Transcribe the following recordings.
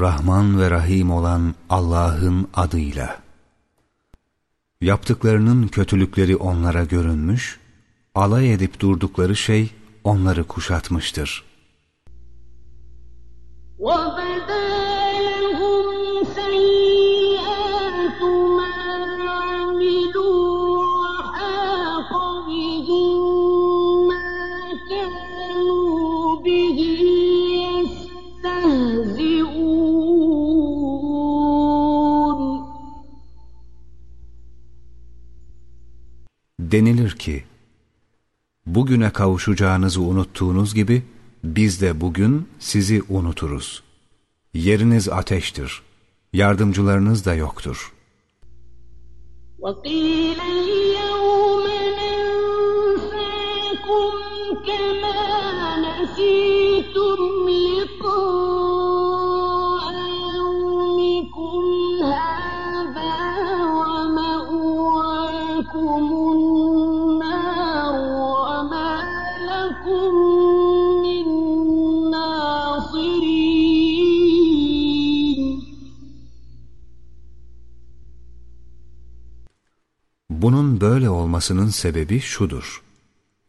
Rahman ve Rahim olan Allah'ın adıyla. Yaptıklarının kötülükleri onlara görünmüş, alay edip durdukları şey onları kuşatmıştır. وَبَدَى Denilir ki, bugüne kavuşacağınızı unuttuğunuz gibi, biz de bugün sizi unuturuz. Yeriniz ateştir, yardımcılarınız da yoktur. وَقِيلَ böyle olmasının sebebi şudur.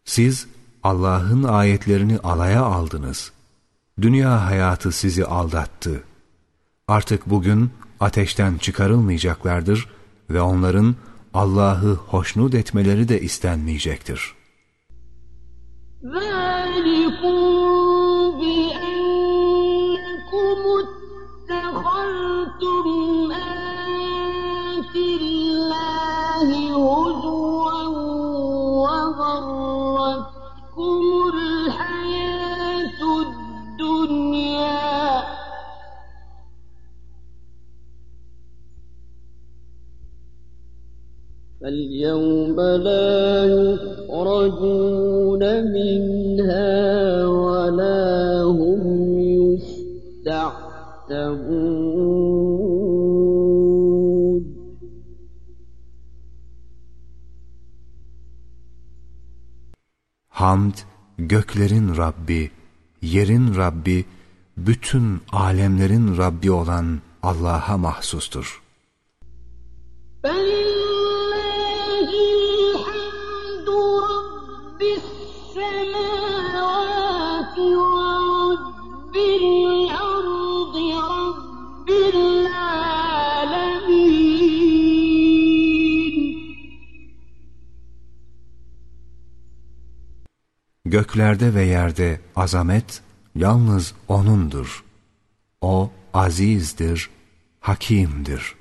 Siz Allah'ın ayetlerini alaya aldınız. Dünya hayatı sizi aldattı. Artık bugün ateşten çıkarılmayacaklardır ve onların Allah'ı hoşnut etmeleri de istenmeyecektir. Ve فاليوم لا يخرجون منها ولا هم يستعتبون Hamd, göklerin Rabbi, yerin Rabbi, bütün alemlerin Rabbi olan Allah'a mahsustur. Göklerde ve yerde azamet yalnız O'nundur. O azizdir, hakimdir.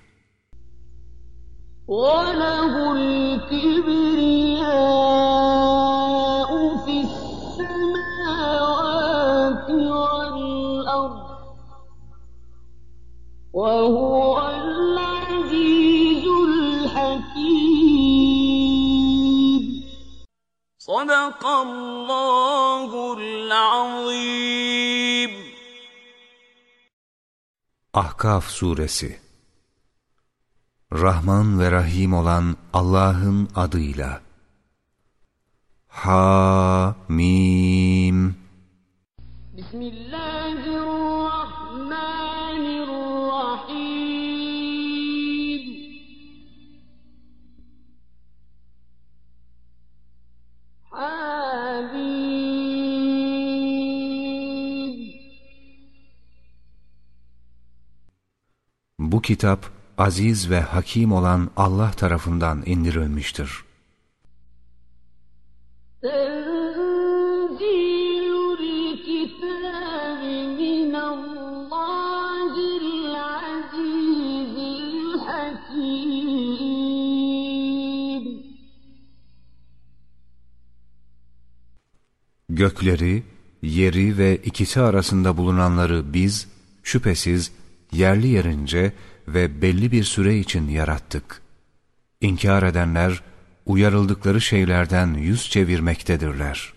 وَلَهُ الْكِبْرِيَاءُ Sadakallahu'l-azim. Ahkaf suresi Rahman ve Rahim olan Allah'ın adıyla. Ha-mim Bu kitap aziz ve hakim olan Allah tarafından indirilmiştir. Gökleri, yeri ve ikisi arasında bulunanları biz, şüphesiz yerli yerince ve belli bir süre için yarattık. İnkar edenler, uyarıldıkları şeylerden yüz çevirmektedirler.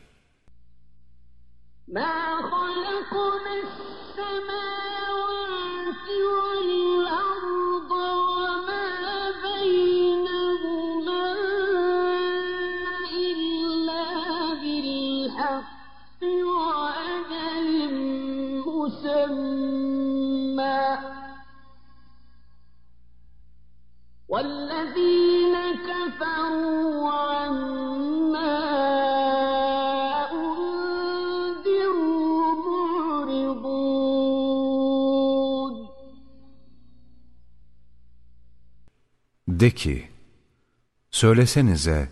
والذين De ki, söylesenize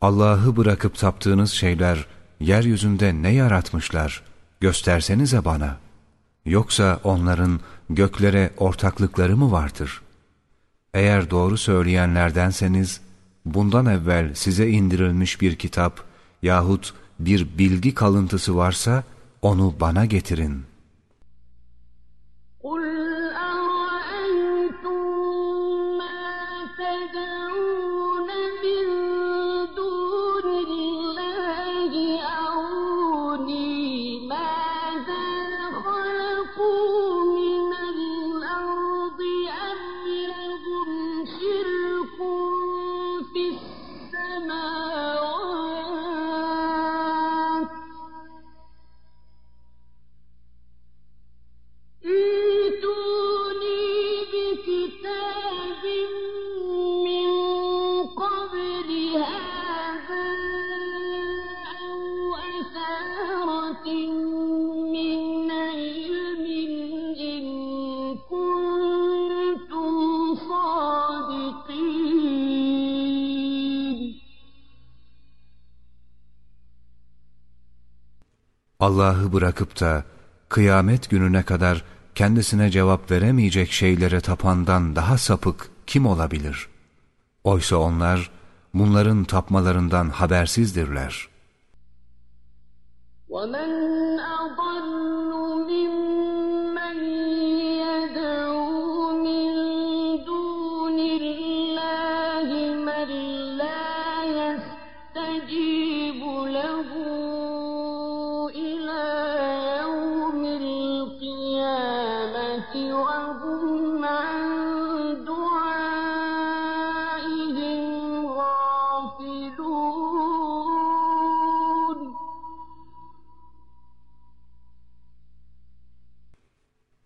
Allah'ı bırakıp taptığınız şeyler yeryüzünde ne yaratmışlar göstersenize bana. Yoksa onların göklere ortaklıkları mı vardır?'' Eğer doğru söyleyenlerdenseniz, bundan evvel size indirilmiş bir kitap yahut bir bilgi kalıntısı varsa onu bana getirin.'' Allah'ı bırakıp da kıyamet gününe kadar kendisine cevap veremeyecek şeylere tapandan daha sapık kim olabilir? Oysa onlar bunların tapmalarından habersizdirler. وَمَنْ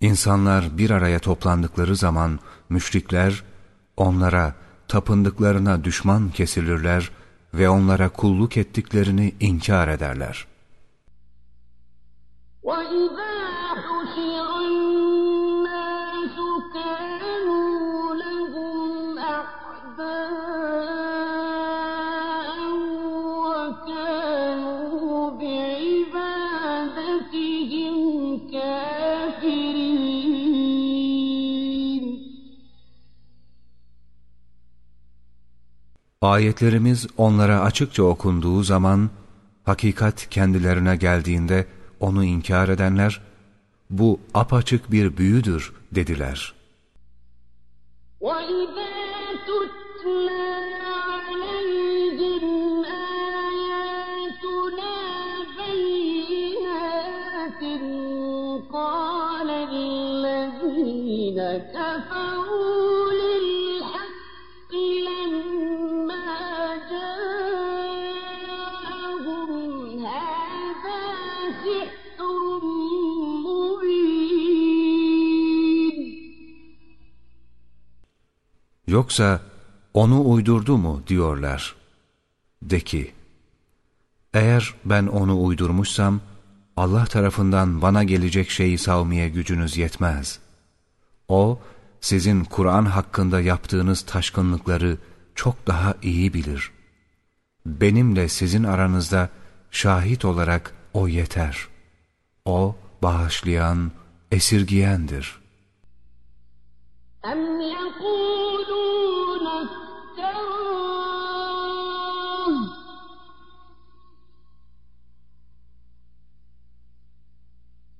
İnsanlar bir araya toplandıkları zaman müşrikler onlara tapındıklarına düşman kesilirler ve onlara kulluk ettiklerini inkar ederler. Ayetlerimiz onlara açıkça okunduğu zaman, hakikat kendilerine geldiğinde onu inkar edenler, bu apaçık bir büyüdür dediler. وَإِذَا Yoksa onu uydurdu mu diyorlar. De ki, eğer ben onu uydurmuşsam, Allah tarafından bana gelecek şeyi savmaya gücünüz yetmez. O, sizin Kur'an hakkında yaptığınız taşkınlıkları çok daha iyi bilir. Benimle sizin aranızda şahit olarak O yeter. O, bağışlayan, esirgiyendir. اَمْ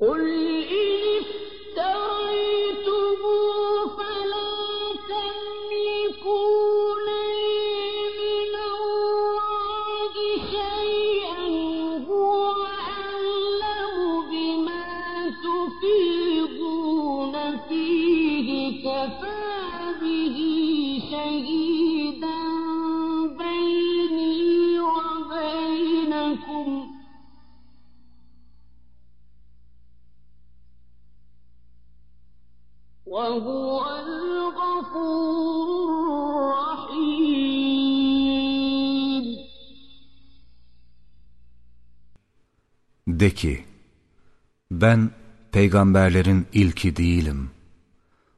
قل De ki, ben peygamberlerin ilki değilim.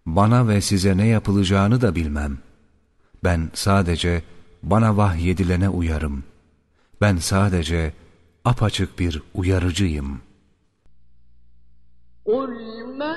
Bana ve size ne yapılacağını da bilmem. Ben sadece bana vahyedilene uyarım. Ben sadece apaçık bir uyarıcıyım. قُلْ مَا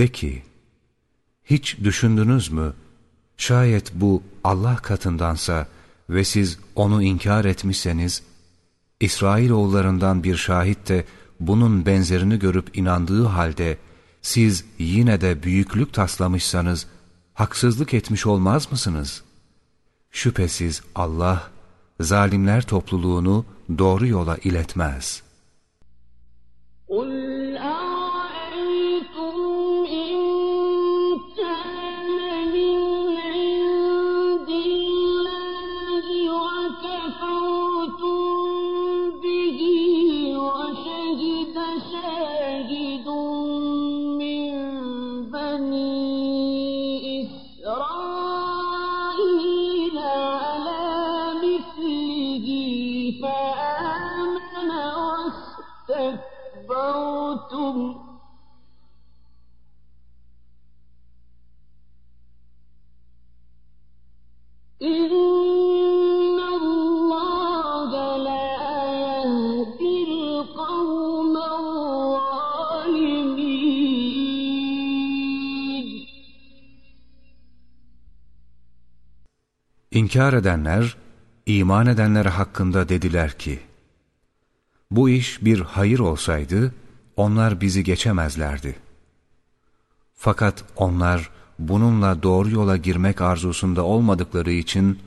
De ki, hiç düşündünüz mü? Şayet bu Allah katındansa ve siz onu inkar etmişseniz, İsrailoğullarından bir şahit de bunun benzerini görüp inandığı halde, siz yine de büyüklük taslamışsanız, haksızlık etmiş olmaz mısınız? Şüphesiz Allah, zalimler topluluğunu doğru yola iletmez.'' İnkar edenler, iman edenler hakkında dediler ki, bu iş bir hayır olsaydı, onlar bizi geçemezlerdi. Fakat onlar bununla doğru yola girmek arzusunda olmadıkları için,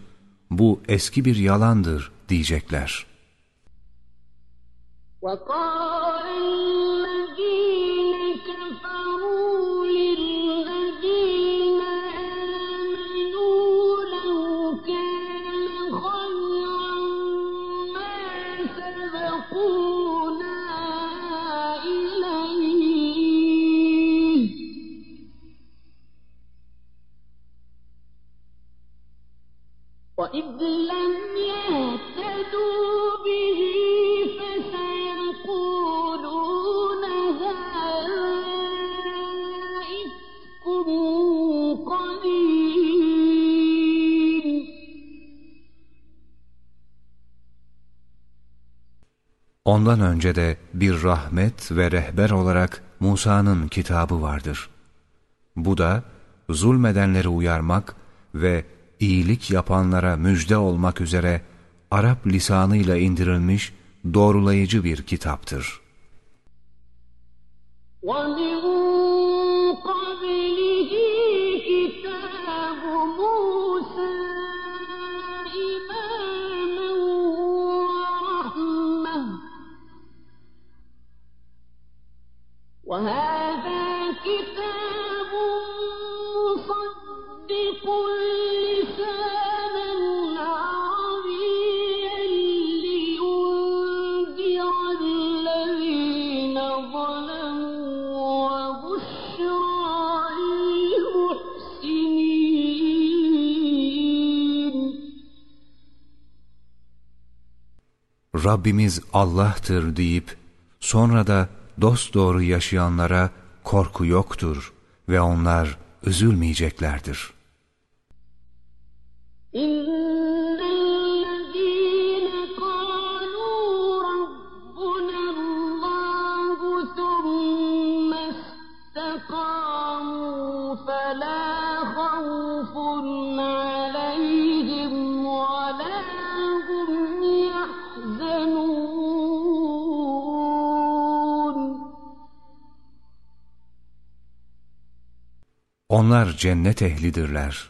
bu eski bir yalandır diyecekler. وَقَالَ Ondan önce de bir rahmet ve rehber olarak Musa'nın kitabı vardır. Bu da zulmedenleri uyarmak ve iyilik yapanlara müjde olmak üzere Arap lisanıyla indirilmiş doğrulayıcı bir kitaptır. Rabbimiz Allah'tır deyip sonra da dosdoğru yaşayanlara korku yoktur ve onlar üzülmeyeceklerdir. Onlar cennet ehlidirler.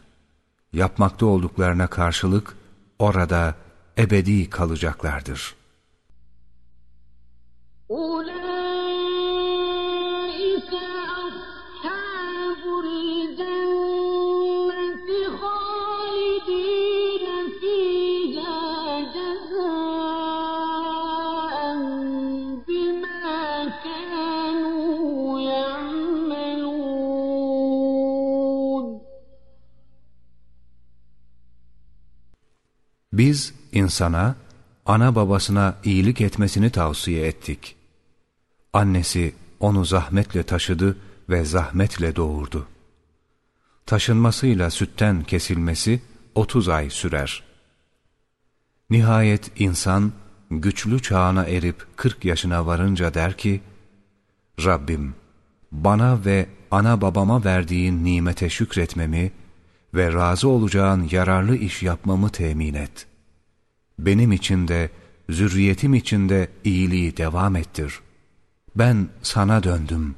Yapmakta olduklarına karşılık orada ebedi kalacaklardır. Biz insana, ana babasına iyilik etmesini tavsiye ettik. Annesi onu zahmetle taşıdı ve zahmetle doğurdu. Taşınmasıyla sütten kesilmesi 30 ay sürer. Nihayet insan güçlü çağına erip 40 yaşına varınca der ki, Rabbim bana ve ana babama verdiğin nimete şükretmemi ve razı olacağın yararlı iş yapmamı temin et Benim için de, zürriyetim için de iyiliği devam ettir. Ben sana döndüm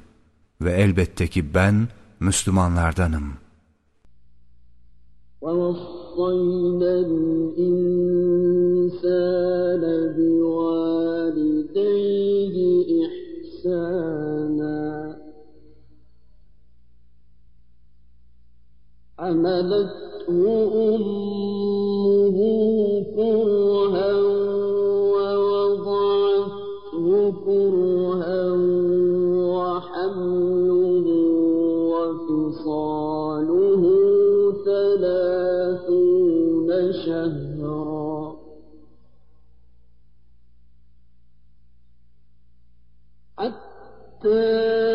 ve elbette ki ben Müslümanlardanım. وَوَصَّيْنَا الْإِنسَانَ بِوَالِدَيْهِ إِحْسَانًا حملته أمه حتى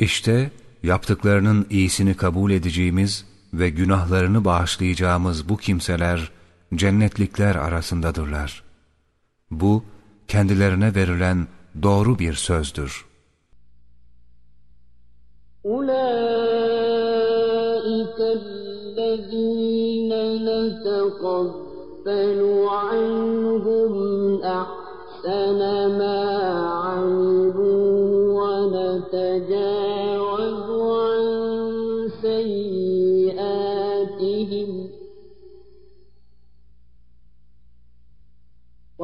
İşte yaptıklarının iyisini kabul edeceğimiz ve günahlarını bağışlayacağımız bu kimseler cennetlikler arasındadırlar. Bu kendilerine verilen doğru bir sözdür. أُولَٰئِكَ الَّذ۪ينَ نَتَقَبَّلُ عَنْهُمْ أَحْسَنَ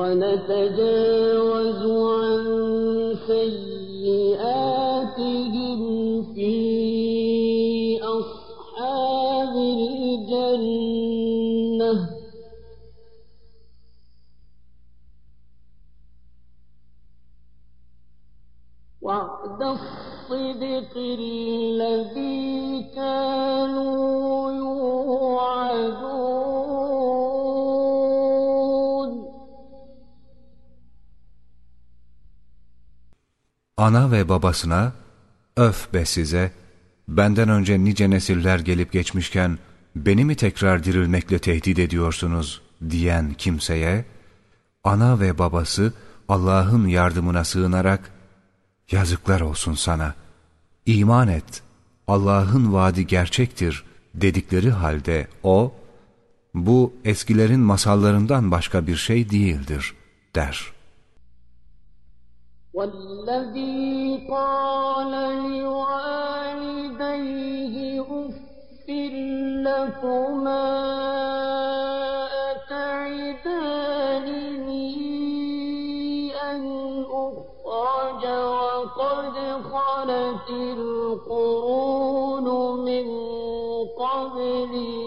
ونتجاوز عن سيئاتهم في أصحاب الجنة. وعد الصدق الذي كانوا يوعدون. Ana ve babasına, öf be size, benden önce nice nesiller gelip geçmişken, beni mi tekrar dirilmekle tehdit ediyorsunuz? diyen kimseye, ana ve babası Allah'ın yardımına sığınarak, yazıklar olsun sana, iman et, Allah'ın vaadi gerçektir. dedikleri halde o, bu eskilerin masallarından başka bir şey değildir. der. والذي قال لوالديه أف لكما أتعدانني أن أخرج وقد خلت القرون من قبلي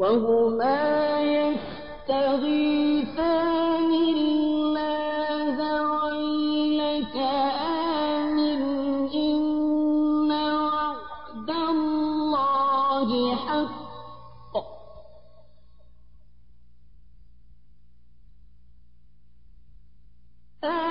وهما يستغيثان الله ويلك آمن إن وعد الله حق. آمن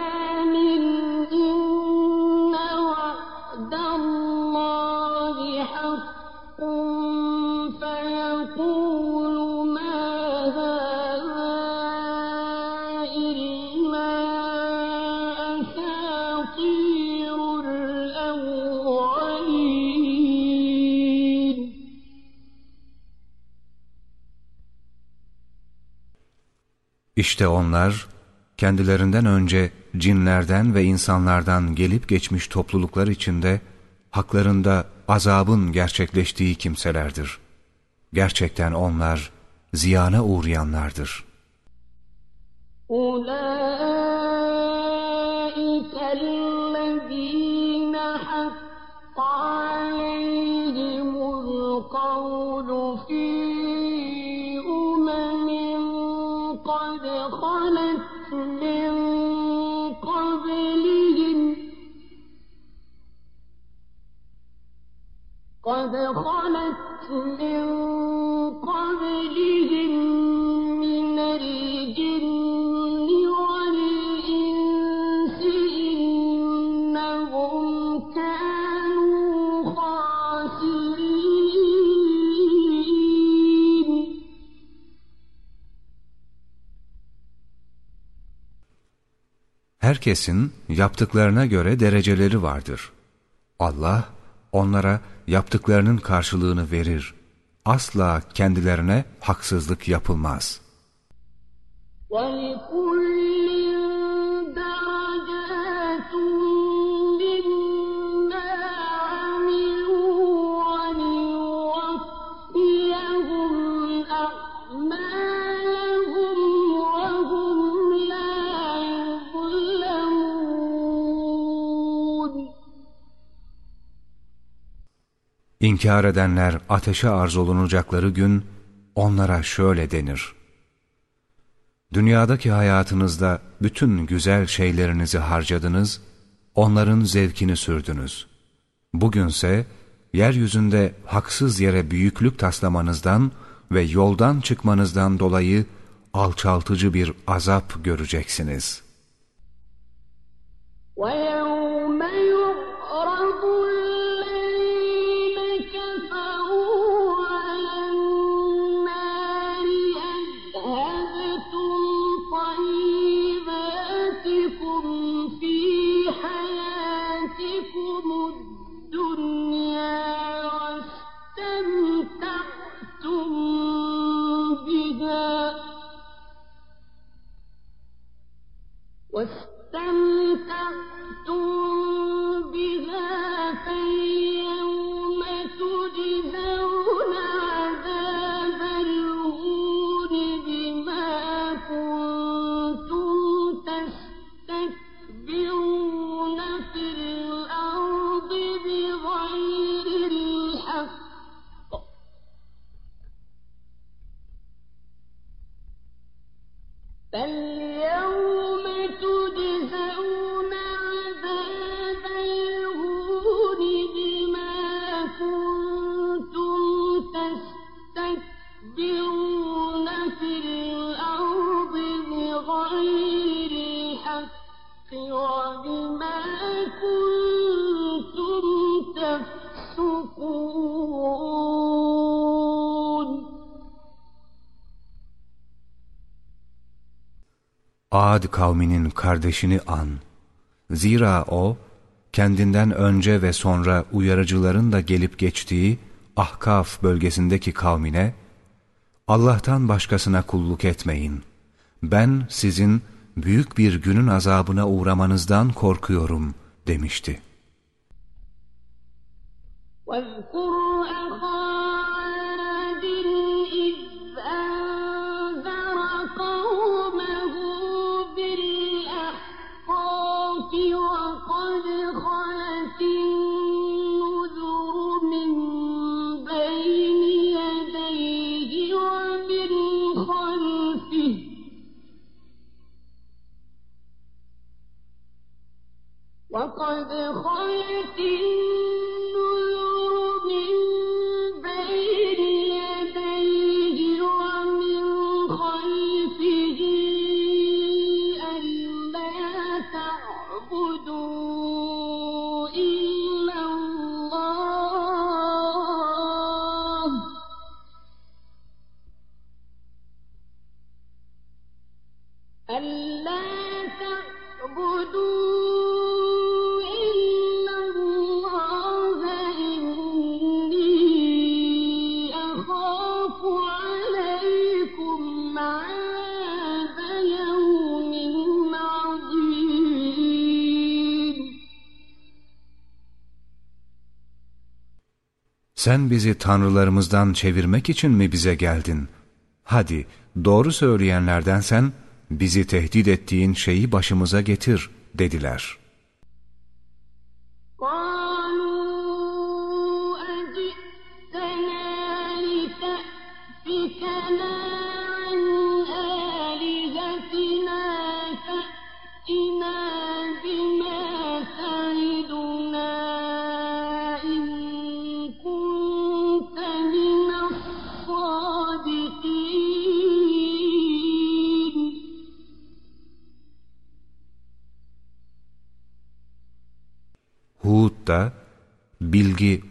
İşte onlar kendilerinden önce cinlerden ve insanlardan gelip geçmiş topluluklar içinde haklarında azabın gerçekleştiği kimselerdir. Gerçekten onlar ziyana uğrayanlardır. Herkesin yaptıklarına göre dereceleri vardır. Allah onlara yaptıklarının karşılığını verir. Asla kendilerine haksızlık yapılmaz. İnkar edenler ateşe arz olunacakları gün onlara şöyle denir. Dünyadaki hayatınızda bütün güzel şeylerinizi harcadınız, onların zevkini sürdünüz. Bugünse yeryüzünde haksız yere büyüklük taslamanızdan ve yoldan çıkmanızdan dolayı alçaltıcı bir azap göreceksiniz. Well. Kavminin kardeşini an. Zira o, kendinden önce ve sonra uyarıcıların da gelip geçtiği Ahkaf bölgesindeki kavmine, Allah'tan başkasına kulluk etmeyin. Ben sizin büyük bir günün azabına uğramanızdan korkuyorum demişti. Sen bizi tanrılarımızdan çevirmek için mi bize geldin? Hadi doğru söyleyenlerden sen bizi tehdit ettiğin şeyi başımıza getir dediler.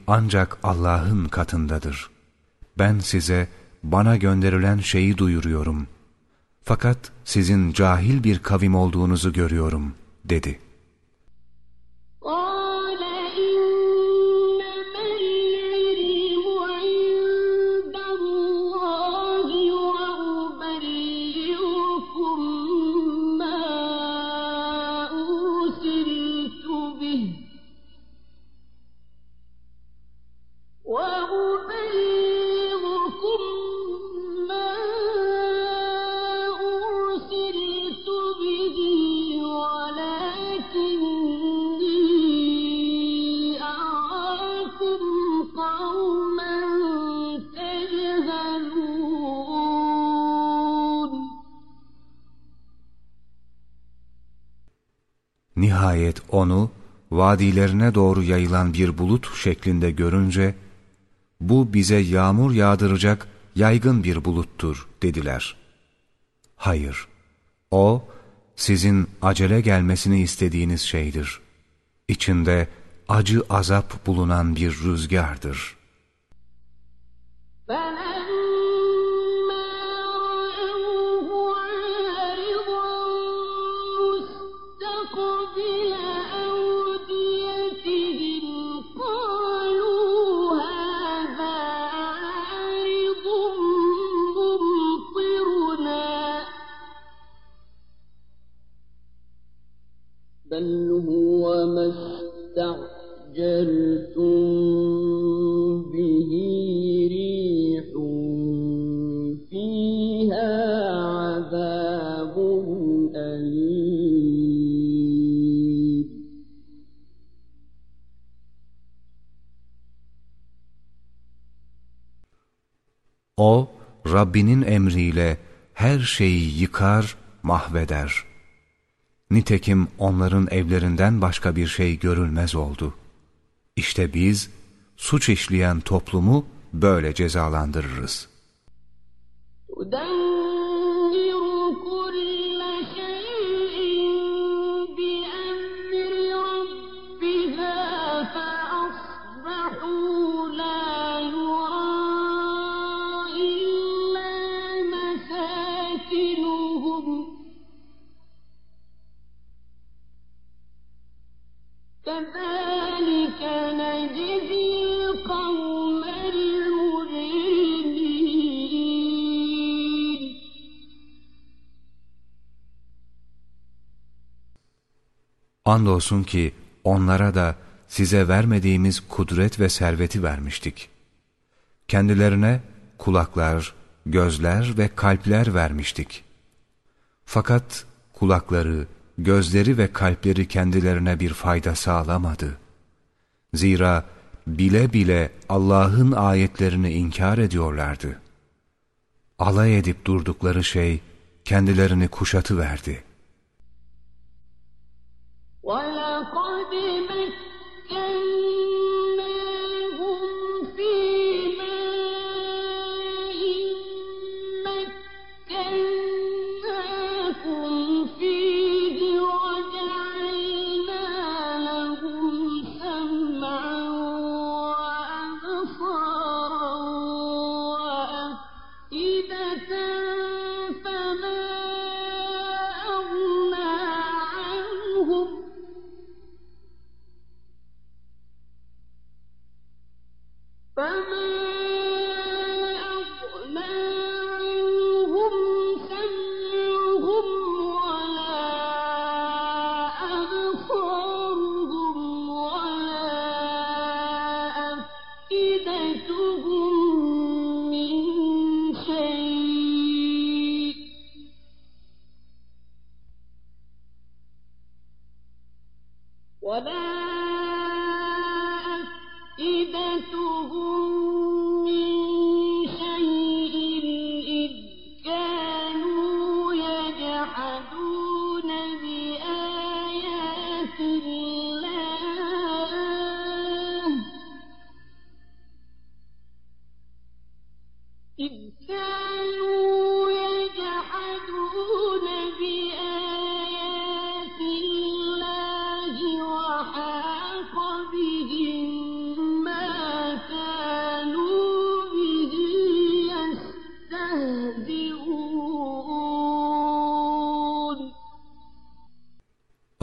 Ancak Allah'ın katındadır. Ben size bana gönderilen şeyi duyuruyorum. Fakat sizin cahil bir kavim olduğunuzu görüyorum dedi.'' Vadilerine doğru yayılan bir bulut şeklinde görünce, bu bize yağmur yağdıracak yaygın bir buluttur dediler. Hayır, o sizin acele gelmesini istediğiniz şeydir. İçinde acı azap bulunan bir rüzgardır.'' Rabbinin emriyle her şeyi yıkar, mahveder. Nitekim onların evlerinden başka bir şey görülmez oldu. İşte biz, suç işleyen toplumu böyle cezalandırırız. Andolsun ki onlara da size vermediğimiz kudret ve serveti vermiştik. Kendilerine kulaklar, gözler ve kalpler vermiştik. Fakat kulakları, gözleri ve kalpleri kendilerine bir fayda sağlamadı. Zira bile bile Allah'ın ayetlerini inkar ediyorlardı. Alay edip durdukları şey kendilerini kuşatı verdi. آيَاتُهُ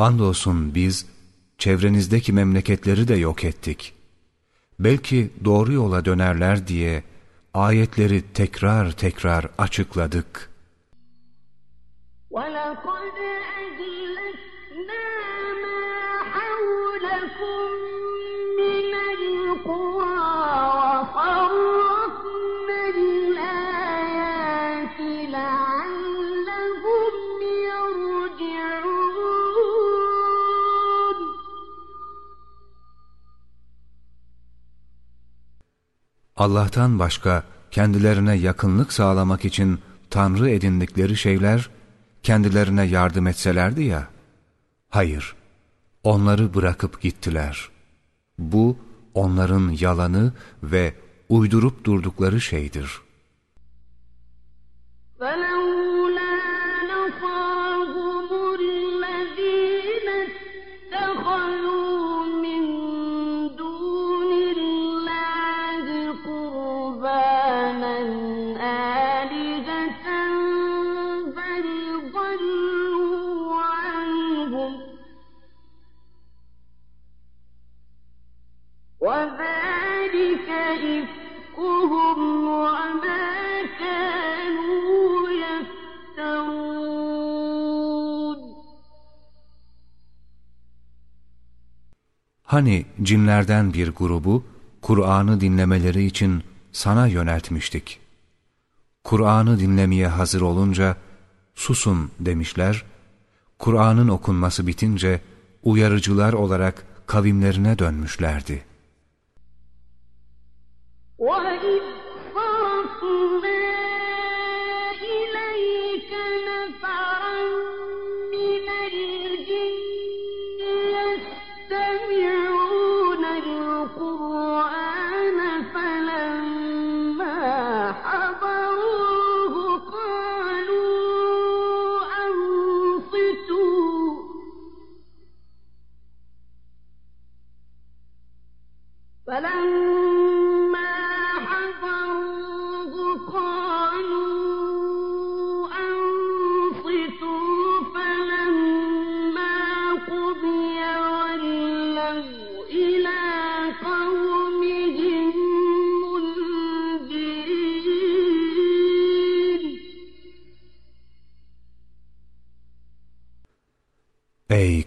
Andolsun biz çevrenizdeki memleketleri de yok ettik. Belki doğru yola dönerler diye ayetleri tekrar tekrar açıkladık. Allah'tan başka kendilerine yakınlık sağlamak için Tanrı edindikleri şeyler kendilerine yardım etselerdi ya. Hayır, onları bırakıp gittiler. Bu onların yalanı ve uydurup durdukları şeydir. Hani cinlerden bir grubu Kur'an'ı dinlemeleri için sana yöneltmiştik. Kur'an'ı dinlemeye hazır olunca susun demişler. Kur'an'ın okunması bitince uyarıcılar olarak kavimlerine dönmüşlerdi. وإذ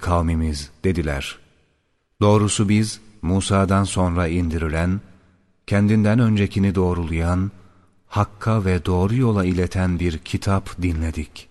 kavmimiz dediler. Doğrusu biz Musa'dan sonra indirilen, kendinden öncekini doğrulayan, hakka ve doğru yola ileten bir kitap dinledik.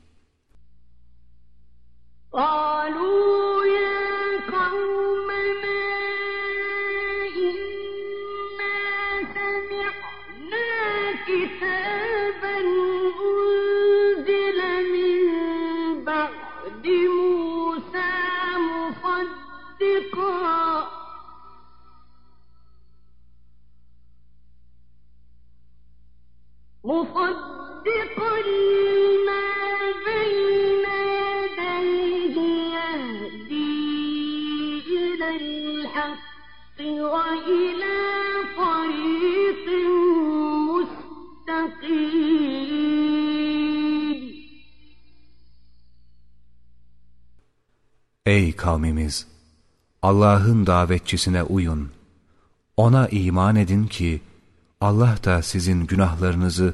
Ey kavmimiz! Allah'ın davetçisine uyun. Ona iman edin ki, Allah da sizin günahlarınızı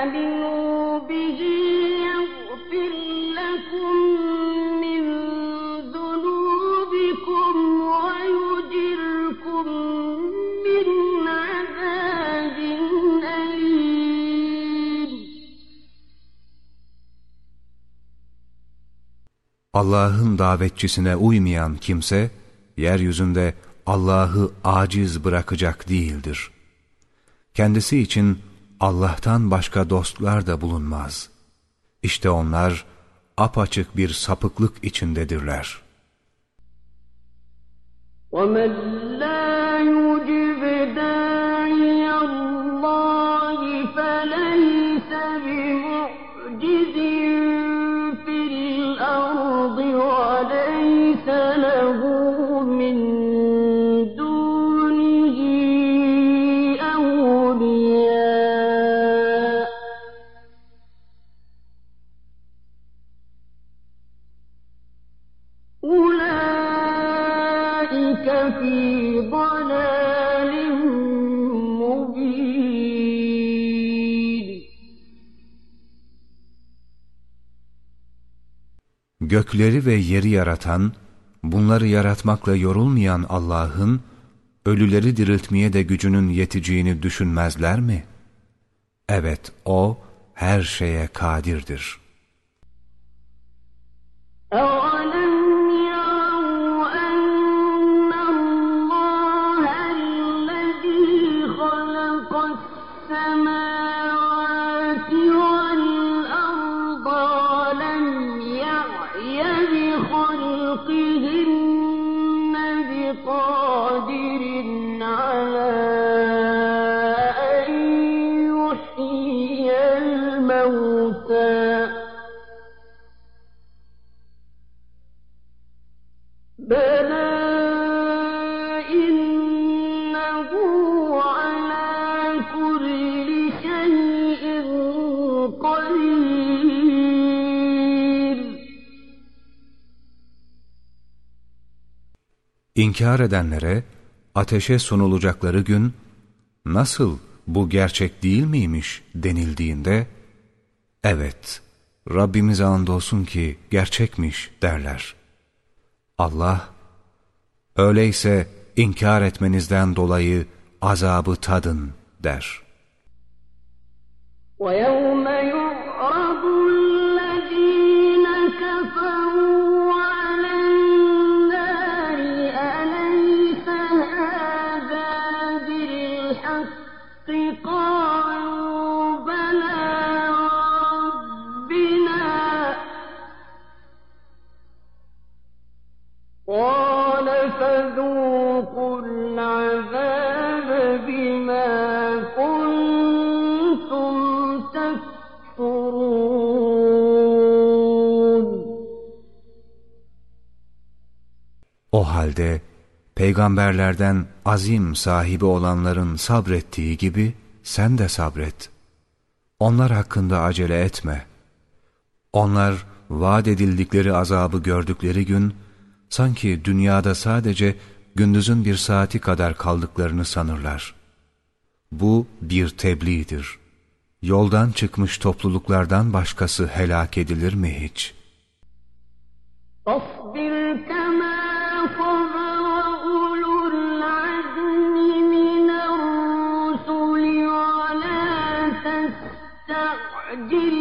Allah'ın davetçisine uymayan kimse, yeryüzünde Allah'ı aciz bırakacak değildir. Kendisi için Allah'tan başka dostlar da bulunmaz. İşte onlar apaçık bir sapıklık içindedirler. ومن Gökleri ve yeri yaratan, bunları yaratmakla yorulmayan Allah'ın, ölüleri diriltmeye de gücünün yeteceğini düşünmezler mi? Evet, O her şeye kadirdir. İnkar edenlere ateşe sunulacakları gün nasıl bu gerçek değil miymiş denildiğinde evet Rabbimize andolsun ki gerçekmiş derler. Allah öyleyse inkar etmenizden dolayı azabı tadın der. ويوم يعرض halde peygamberlerden azim sahibi olanların sabrettiği gibi sen de sabret. Onlar hakkında acele etme. Onlar vaat edildikleri azabı gördükleri gün sanki dünyada sadece gündüzün bir saati kadar kaldıklarını sanırlar. Bu bir tebliğdir. Yoldan çıkmış topluluklardan başkası helak edilir mi hiç? Asbir كما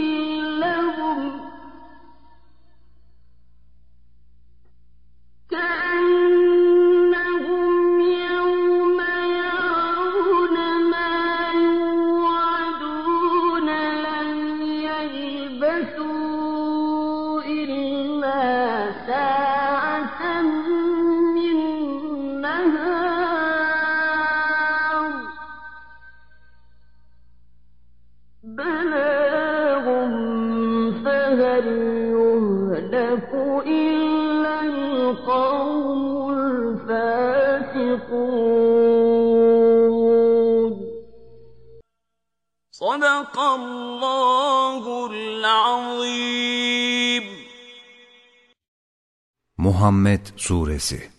Muhammed Suresi.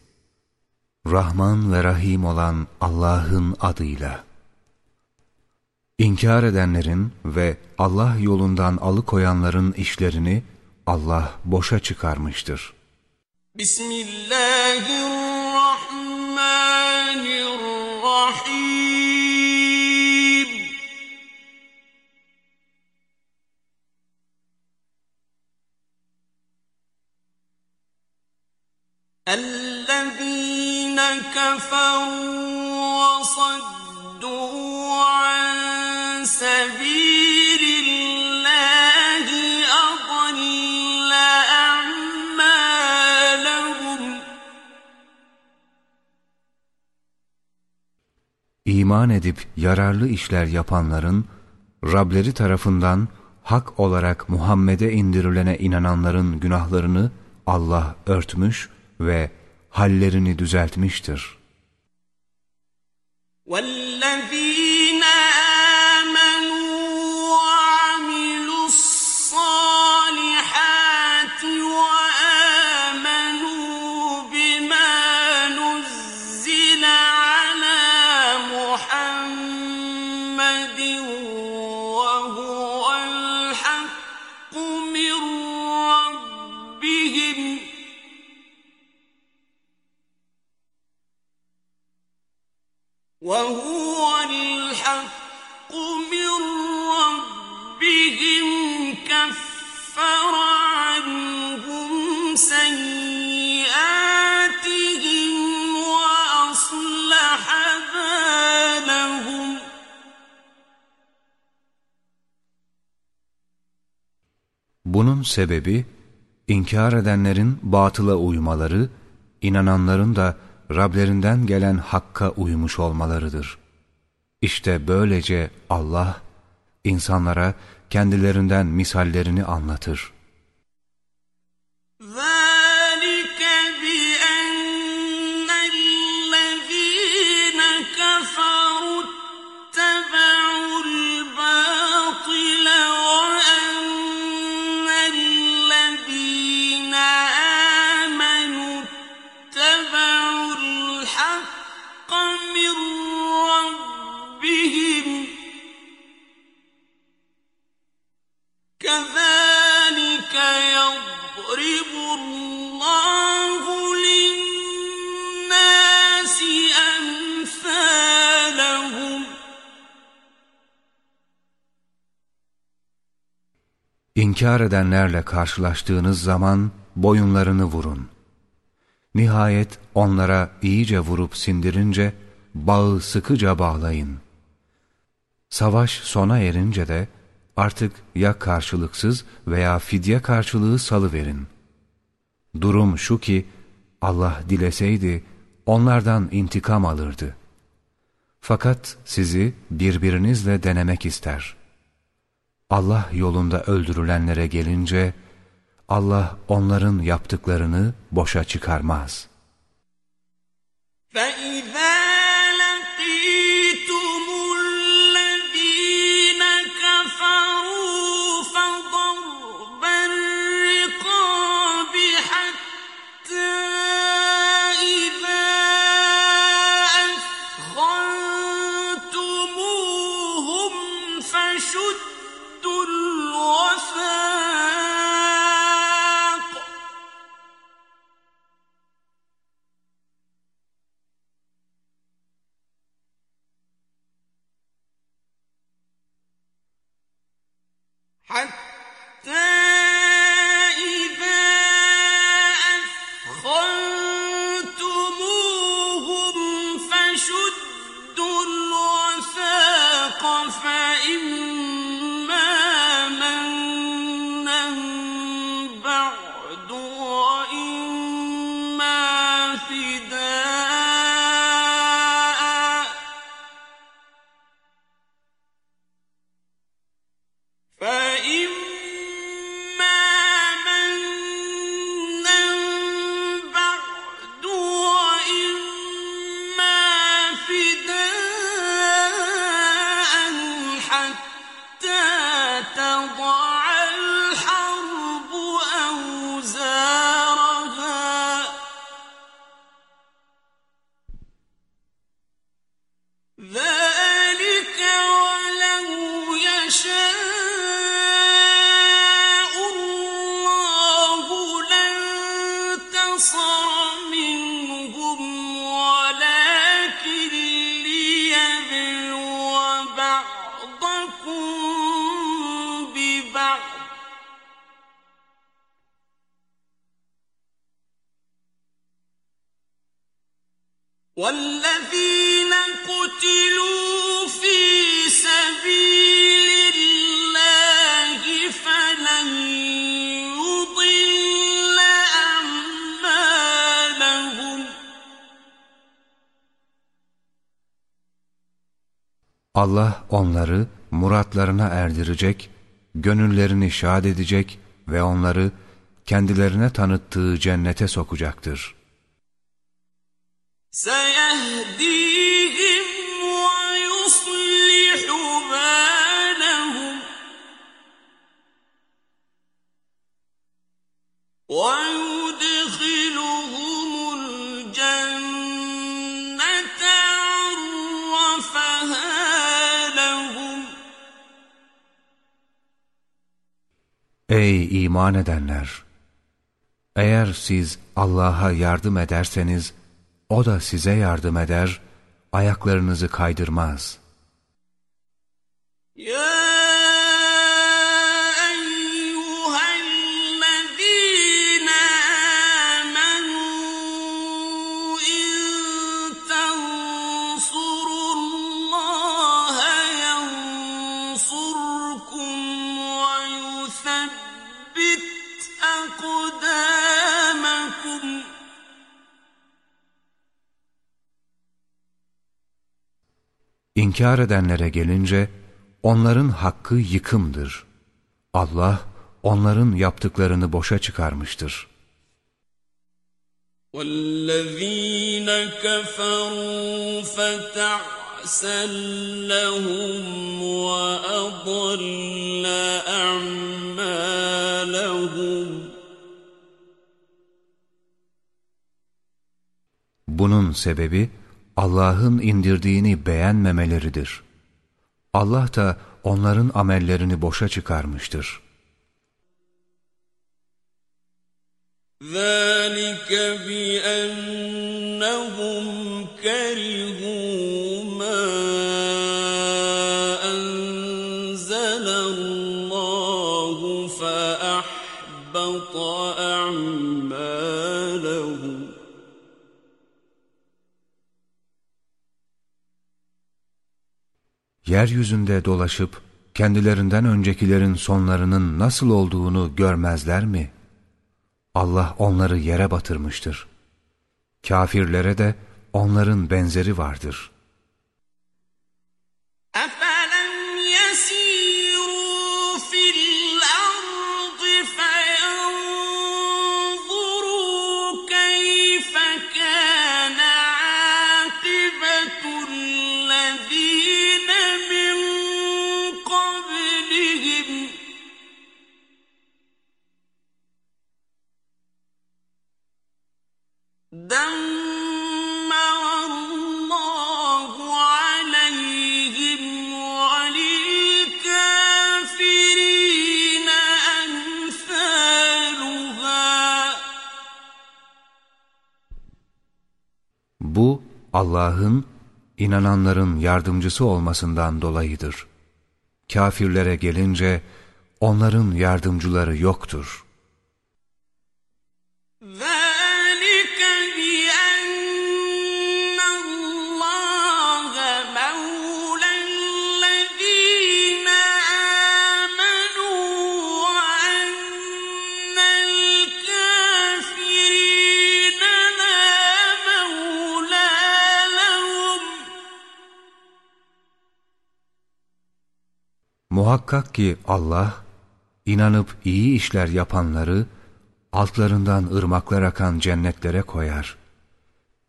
Rahman ve Rahim olan Allah'ın adıyla. İnkar edenlerin ve Allah yolundan alıkoyanların işlerini Allah boşa çıkarmıştır. Bismillahirrahmanirrahim الذين كفروا وصدوا عن سبيل الله أضل أعمالهم İman edip yararlı işler yapanların Rableri tarafından hak olarak Muhammed'e indirilene inananların günahlarını Allah örtmüş ve hallerini düzeltmiştir. وَالَّذ۪ينَ Bunun sebebi, inkar edenlerin batıla uymaları, inananların da Rablerinden gelen hakka uymuş olmalarıdır. İşte böylece Allah, insanlara kendilerinden misallerini anlatır. İnkar edenlerle karşılaştığınız zaman boyunlarını vurun. Nihayet onlara iyice vurup sindirince bağı sıkıca bağlayın. Savaş sona erince de artık ya karşılıksız veya fidye karşılığı salıverin. Durum şu ki Allah dileseydi onlardan intikam alırdı. Fakat sizi birbirinizle denemek ister.'' Allah yolunda öldürülenlere gelince Allah onların yaptıklarını boşa çıkarmaz.'' فإذا erdirecek, gönüllerini şad edecek ve onları kendilerine tanıttığı cennete sokacaktır. Ey iman edenler! Eğer siz Allah'a yardım ederseniz, O da size yardım eder, ayaklarınızı kaydırmaz. İnkar edenlere gelince, onların hakkı yıkımdır. Allah, onların yaptıklarını boşa çıkarmıştır. والذين كفروا فتعسا لهم وأضل أعمالهم Bunun sebebi, Allah'ın indirdiğini beğenmemeleridir. Allah da onların amellerini boşa çıkarmıştır. ذلك بأنهم كرهوا yeryüzünde dolaşıp kendilerinden öncekilerin sonlarının nasıl olduğunu görmezler mi? Allah onları yere batırmıştır. Kafirlere de onların benzeri vardır. Efendim? Allah'ın inananların yardımcısı olmasından dolayıdır. Kafirlere gelince onların yardımcıları yoktur. Muhakkak ki Allah, inanıp iyi işler yapanları, altlarından ırmaklar akan cennetlere koyar.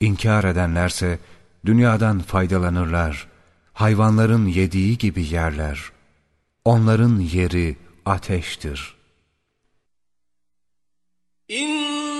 İnkar edenlerse, dünyadan faydalanırlar, hayvanların yediği gibi yerler. Onların yeri ateştir. إن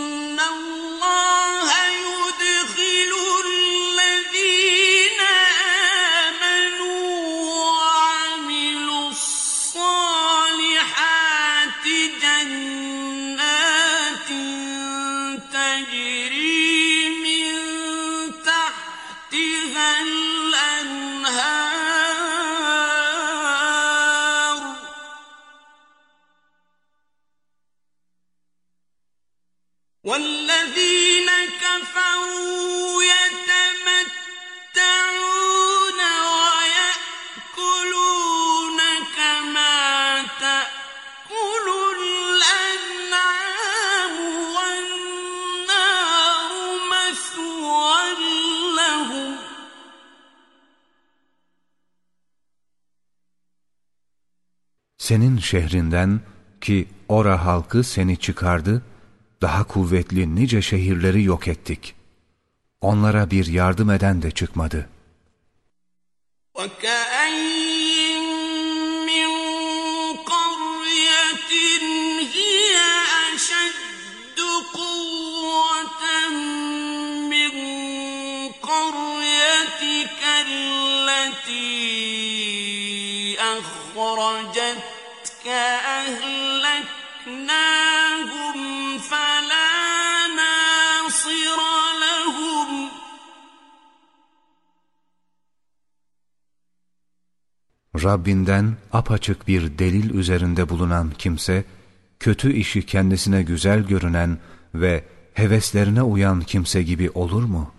Senin şehrinden ki ora halkı seni çıkardı, daha kuvvetli nice şehirleri yok ettik. Onlara bir yardım eden de çıkmadı. وكأين من Rabbinden apaçık bir delil üzerinde bulunan kimse, kötü işi kendisine güzel görünen ve heveslerine uyan kimse gibi olur mu?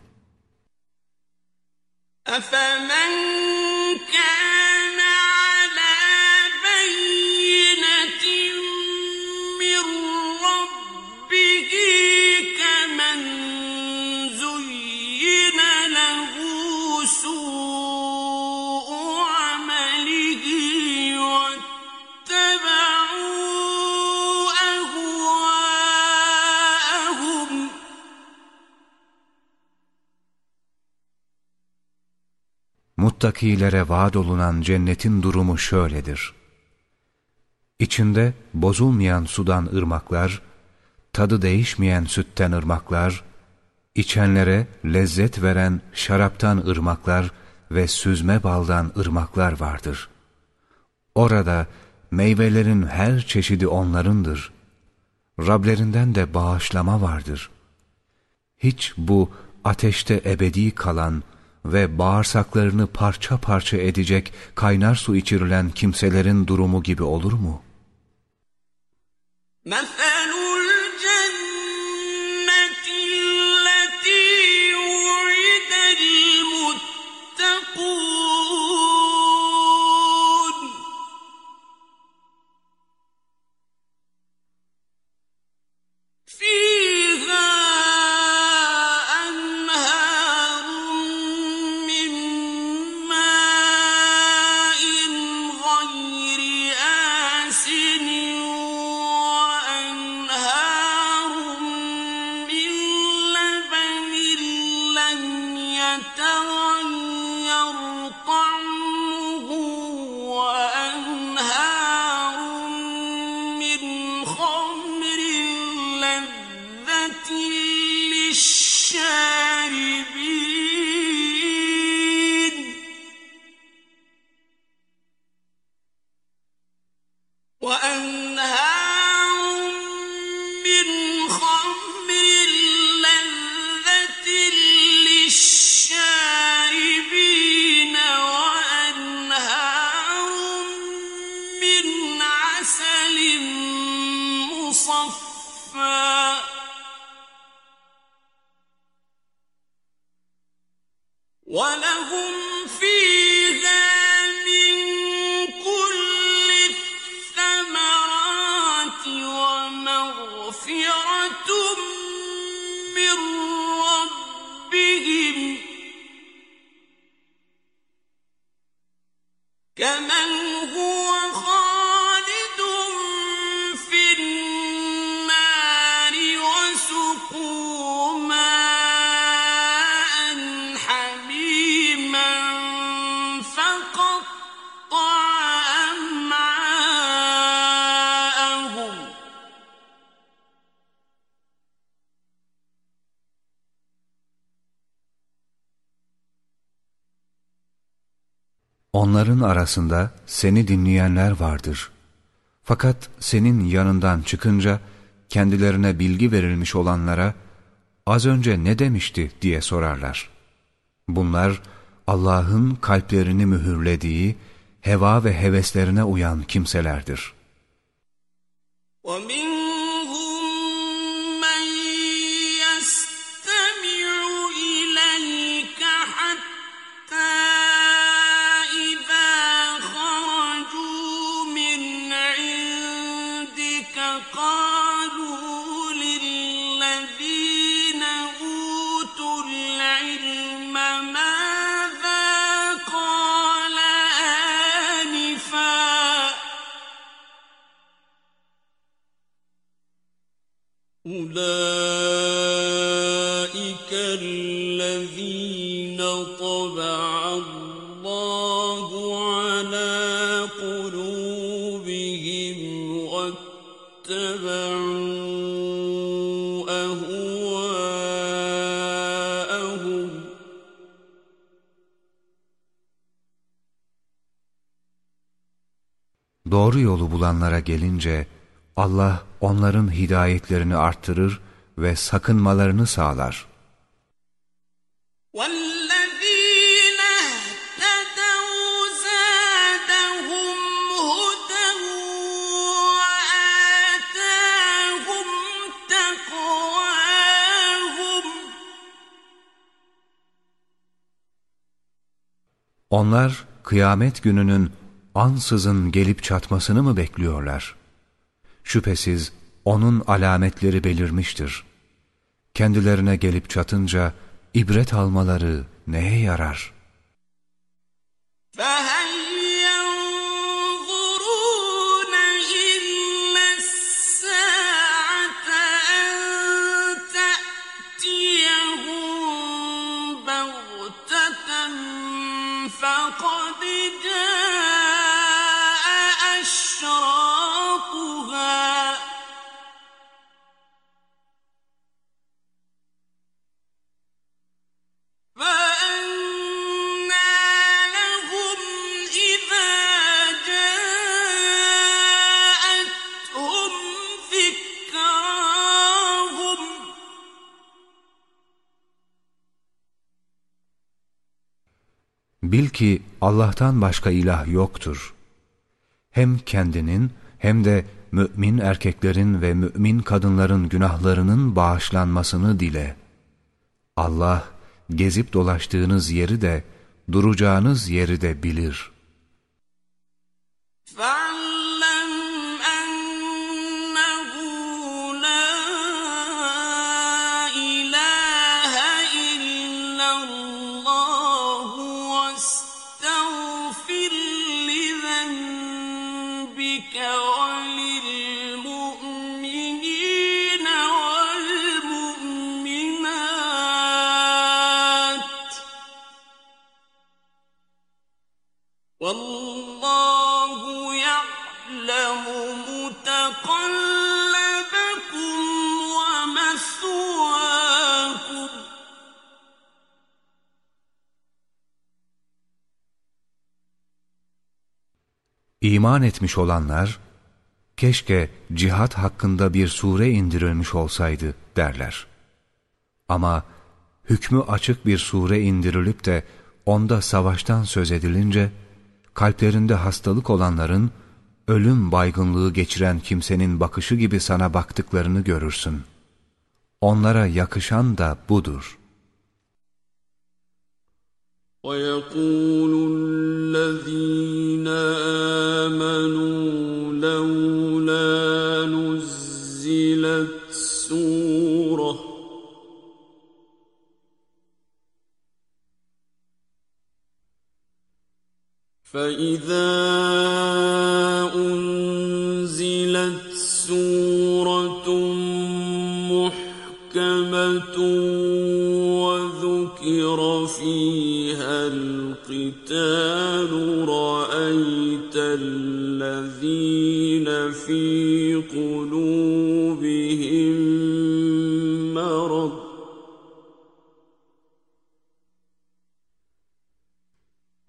Efendim? Muttakilere vaat olunan cennetin durumu şöyledir. İçinde bozulmayan sudan ırmaklar, tadı değişmeyen sütten ırmaklar, içenlere lezzet veren şaraptan ırmaklar ve süzme baldan ırmaklar vardır. Orada meyvelerin her çeşidi onlarındır. Rablerinden de bağışlama vardır. Hiç bu ateşte ebedi kalan ve bağırsaklarını parça parça edecek kaynar su içirilen kimselerin durumu gibi olur mu? مثل arasında seni dinleyenler vardır. Fakat senin yanından çıkınca kendilerine bilgi verilmiş olanlara az önce ne demişti diye sorarlar. Bunlar Allah'ın kalplerini mühürlediği heva ve heveslerine uyan kimselerdir. وَمِنْهُم أُولَٰئِكَ الَّذِينَ طَبَعَ اللَّهُ عَلَىٰ قُلُوبِهِمْ وَاتَّبَعُوا أَهْوَاءَهُمْ ۚ Doğru yolu bulanlara gelince Allah onların hidayetlerini arttırır ve sakınmalarını sağlar. Onlar kıyamet gününün ansızın gelip çatmasını mı bekliyorlar?'' Şüphesiz onun alametleri belirmiştir. Kendilerine gelip çatınca ibret almaları neye yarar? Bil ki Allah'tan başka ilah yoktur. Hem kendinin hem de mümin erkeklerin ve mümin kadınların günahlarının bağışlanmasını dile. Allah gezip dolaştığınız yeri de duracağınız yeri de bilir. Fah! İman etmiş olanlar, keşke cihat hakkında bir sure indirilmiş olsaydı derler. Ama hükmü açık bir sure indirilip de onda savaştan söz edilince, kalplerinde hastalık olanların, ölüm baygınlığı geçiren kimsenin bakışı gibi sana baktıklarını görürsün. Onlara yakışan da budur.'' ويقول الذين آمنوا لولا نزلت سورة فإذا القتال رأيت الذين في قلوبهم مرض.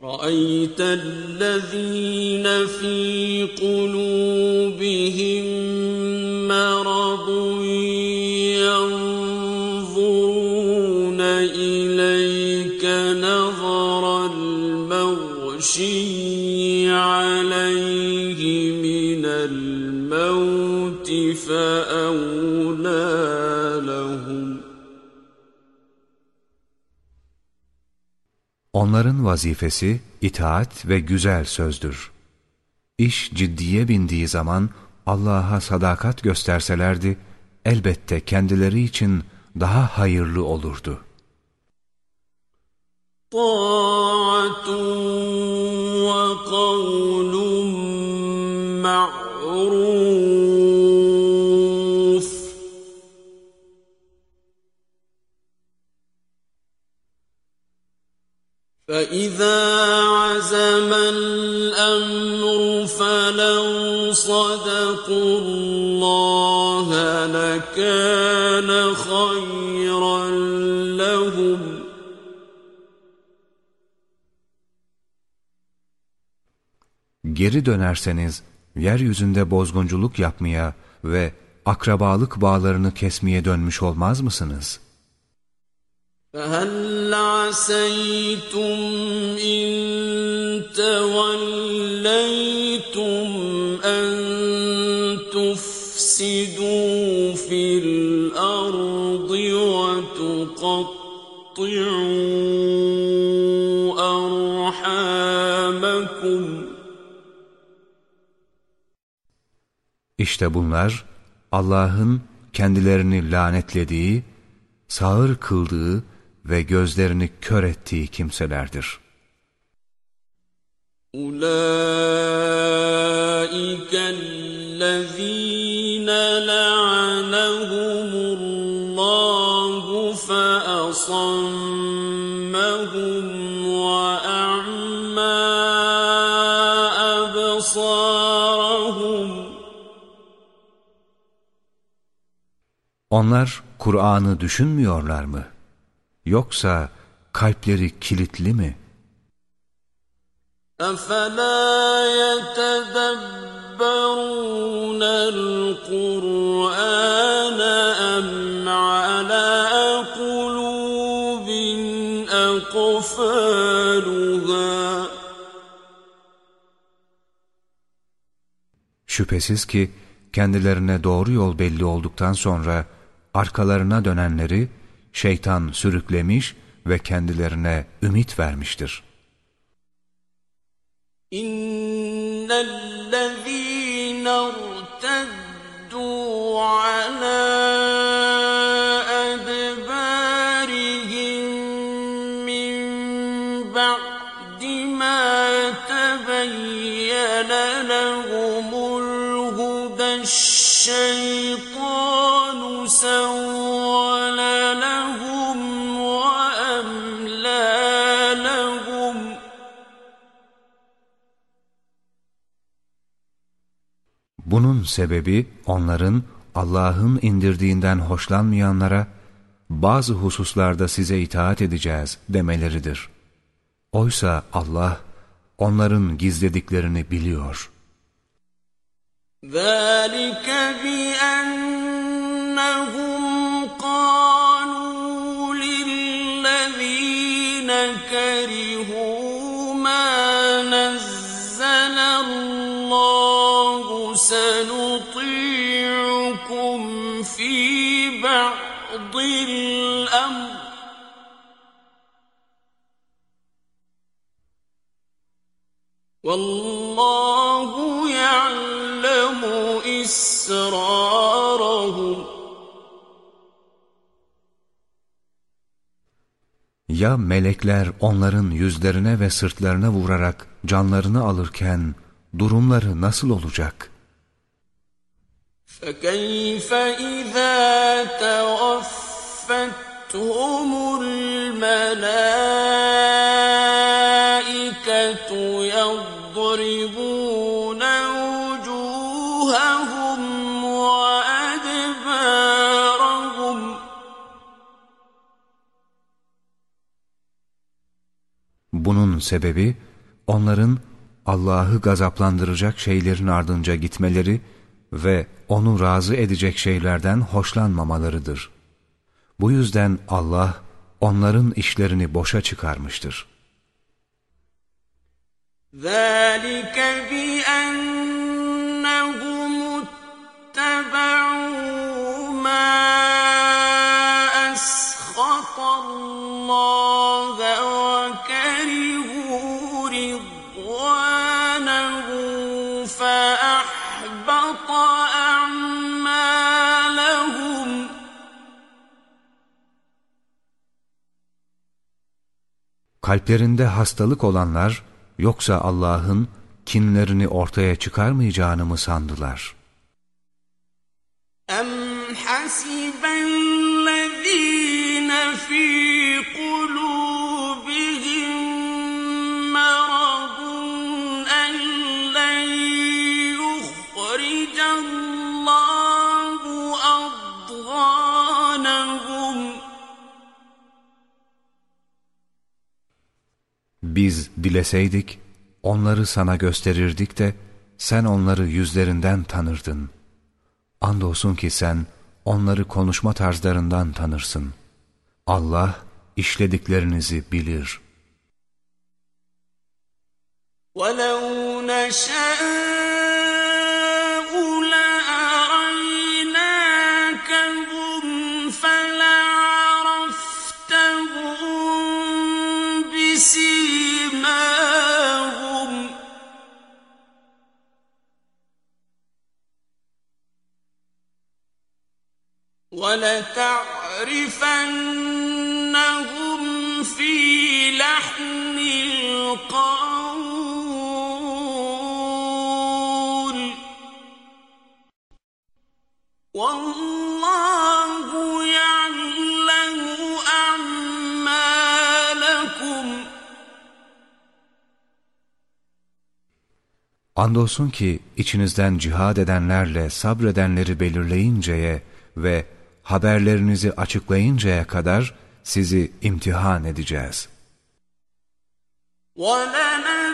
رأيت الذين في قلوبهم Onların vazifesi itaat ve güzel sözdür. İş ciddiye bindiği zaman Allah'a sadakat gösterselerdi, elbette kendileri için daha hayırlı olurdu. طاعة وقول فإذا عزم الأمر فلو صدقوا الله لكان خيرا لهم Geri dönerseniz, yeryüzünde bozgunculuk yapmaya ve akrabalık bağlarını kesmeye dönmüş olmaz mısınız? فهل عسيتم إن توليتم أن تفسدوا في الأرض وتقطعوا أرحامكم İşte bunlar Allah'ın kendilerini lanetlediği, sağır kıldığı ve gözlerini kör ettiği kimselerdir. أولئك الذين لعنهم الله فأصمهم وأعمى أبصارهم Onlar Kur'an'ı düşünmüyorlar mı? Yoksa kalpleri kilitli mi? أفلا يتدبرون القرآن أم على قلوب أقفالها Şüphesiz ki kendilerine doğru yol belli olduktan sonra arkalarına dönenleri şeytan sürüklemiş ve kendilerine ümit vermiştir. إن الذين ارتدوا على أدبارهم من بعد ما تبين لهم الهدى الشيطان سول Bunun sebebi onların Allah'ın indirdiğinden hoşlanmayanlara bazı hususlarda size itaat edeceğiz demeleridir. Oysa Allah onların gizlediklerini biliyor. ذلك بأنهم قالوا للذين كرهوا الأمر والله يعلم إسرارهم Ya melekler onların yüzlerine ve sırtlarına vurarak canlarını alırken durumları nasıl olacak? فكيف إذا توفتهم الملائكة يضربون وجوههم وأدبارهم Bunun sebebi onların Allah'ı gazaplandıracak şeylerin ardınca gitmeleri ve onu razı edecek şeylerden hoşlanmamalarıdır. Bu yüzden Allah onların işlerini boşa çıkarmıştır. ذلك بأنهم Kalplerinde hastalık olanlar yoksa Allah'ın kinlerini ortaya çıkarmayacağını mı sandılar? أم حسب الذين في قلوبهم Biz dileseydik onları sana gösterirdik de sen onları yüzlerinden tanırdın. Andolsun ki sen onları konuşma tarzlarından tanırsın. Allah işlediklerinizi bilir. ولو نشاء ولتعرفنهم في لحن القول والله يعلم أعمالكم Andolsun ki içinizden cihad edenlerle sabredenleri belirleyinceye ve haberlerinizi açıklayıncaya kadar sizi imtihan edeceğiz. ولنبلونكم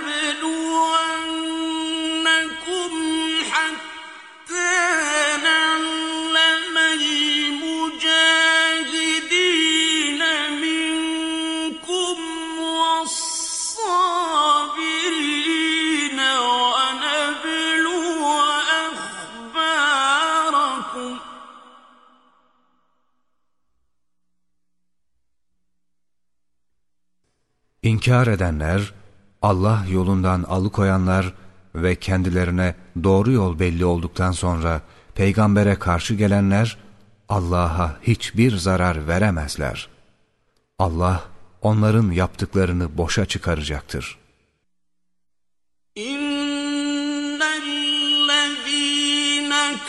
İnkar edenler, Allah yolundan alıkoyanlar ve kendilerine doğru yol belli olduktan sonra peygambere karşı gelenler, Allah'a hiçbir zarar veremezler. Allah onların yaptıklarını boşa çıkaracaktır. İnnellezîne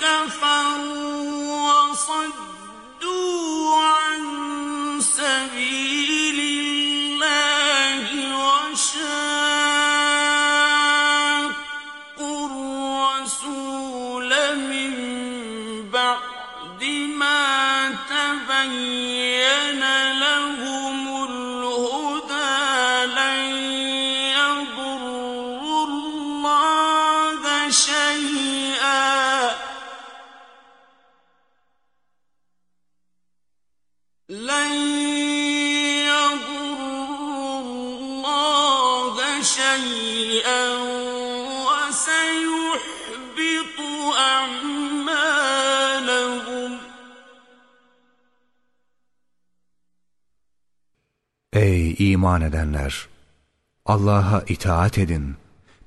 keferû ve saddû an iman edenler! Allah'a itaat edin,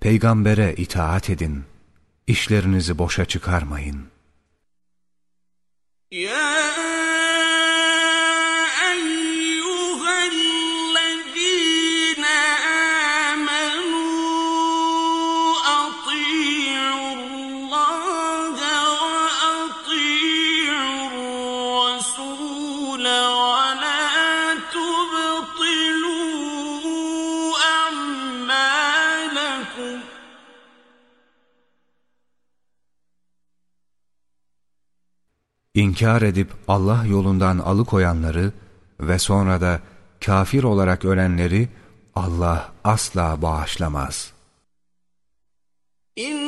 peygambere itaat edin. İşlerinizi boşa çıkarmayın. Ya İnkar edip Allah yolundan alıkoyanları ve sonra da kafir olarak ölenleri Allah asla bağışlamaz. İnnellezîne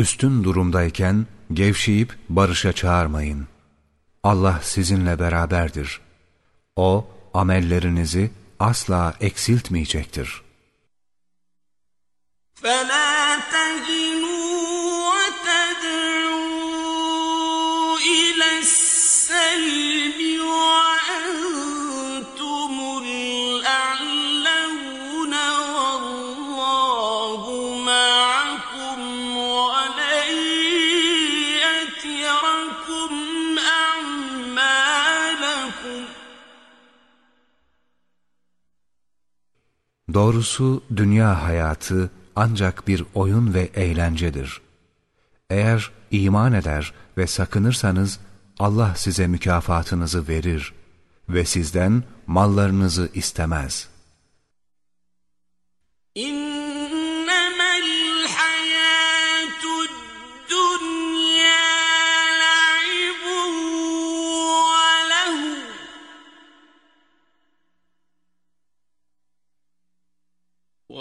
Üstün durumdayken gevşeyip barışa çağırmayın. Allah sizinle beraberdir. O amellerinizi asla eksiltmeyecektir. فلا تهنوا Doğrusu dünya hayatı ancak bir oyun ve eğlencedir. Eğer iman eder ve sakınırsanız Allah size mükafatınızı verir ve sizden mallarınızı istemez. İn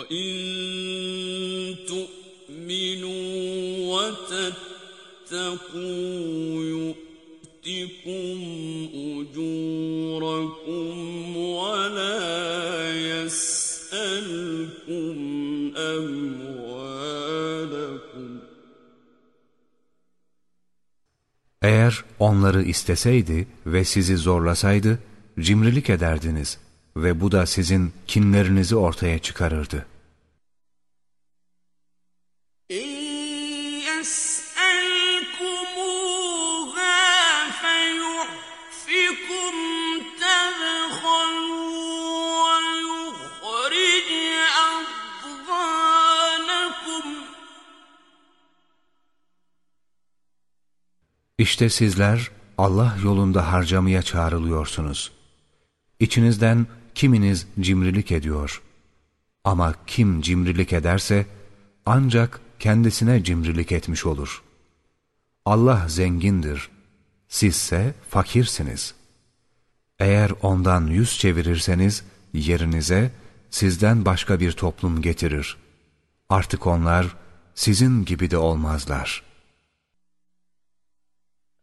وإن تؤمنوا وتتقوا يؤتكم أجوركم ولا يسألكم أموالكم Eğer onları isteseydi ve sizi zorlasaydı, cimrilik ederdiniz ve bu da sizin kinlerinizi ortaya çıkarırdı. İşte sizler Allah yolunda harcamaya çağrılıyorsunuz. İçinizden kiminiz cimrilik ediyor. Ama kim cimrilik ederse ancak kendisine cimrilik etmiş olur. Allah zengindir, sizse fakirsiniz. Eğer ondan yüz çevirirseniz yerinize sizden başka bir toplum getirir. Artık onlar sizin gibi de olmazlar.''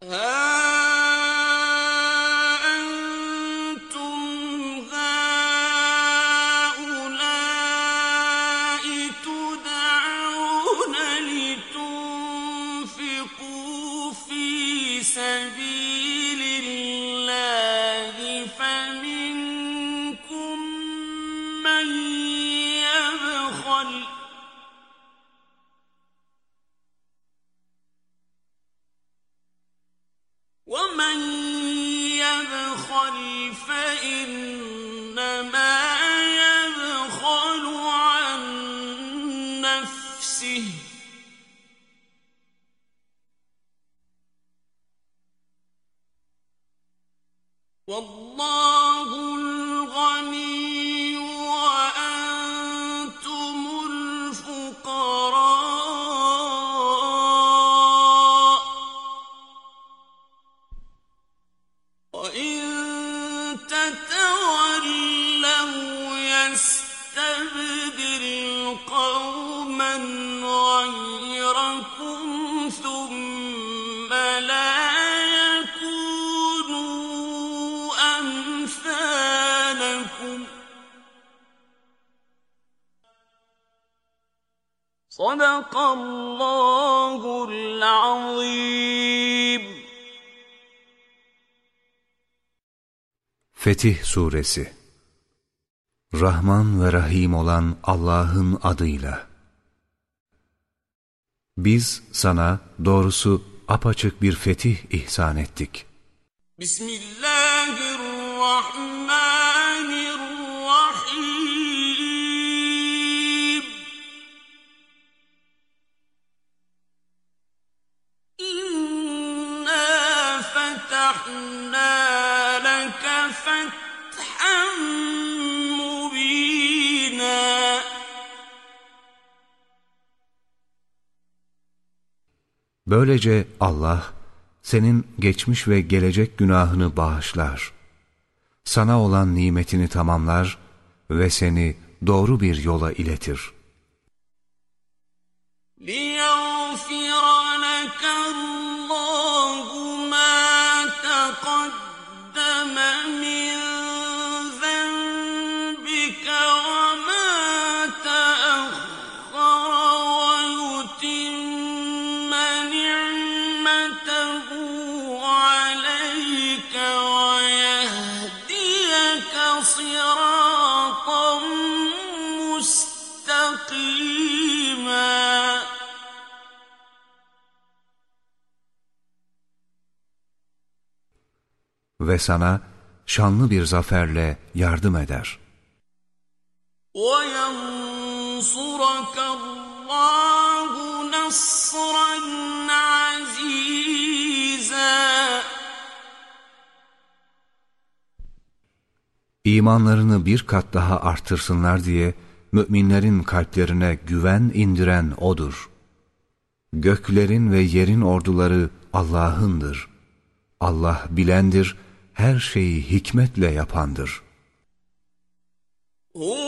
Ah! Fetih Suresi. Rahman ve Rahim olan Allah'ın adıyla. Biz sana doğrusu apaçık bir fetih ihsan ettik. Bismillahirrahmanirrahim Böylece Allah senin geçmiş ve gelecek günahını bağışlar. Sana olan nimetini tamamlar ve seni doğru bir yola iletir. Ve sana şanlı bir zaferle yardım eder. وينصرك الله نصرا عزيزا İmanlarını bir kat daha artırsınlar diye müminlerin kalplerine güven indiren O'dur. Göklerin ve yerin orduları Allah'ındır. Allah bilendir, her şeyi hikmetle yapandır. هو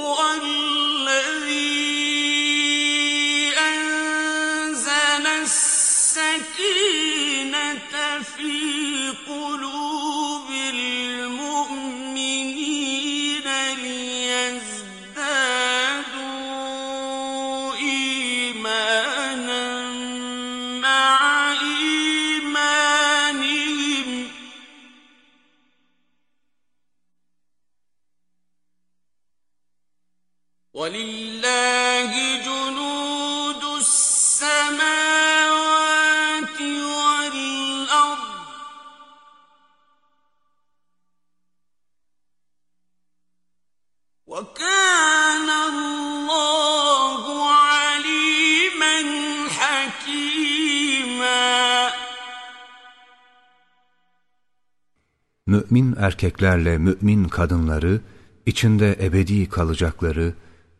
erkeklerle mümin kadınları, içinde ebedi kalacakları,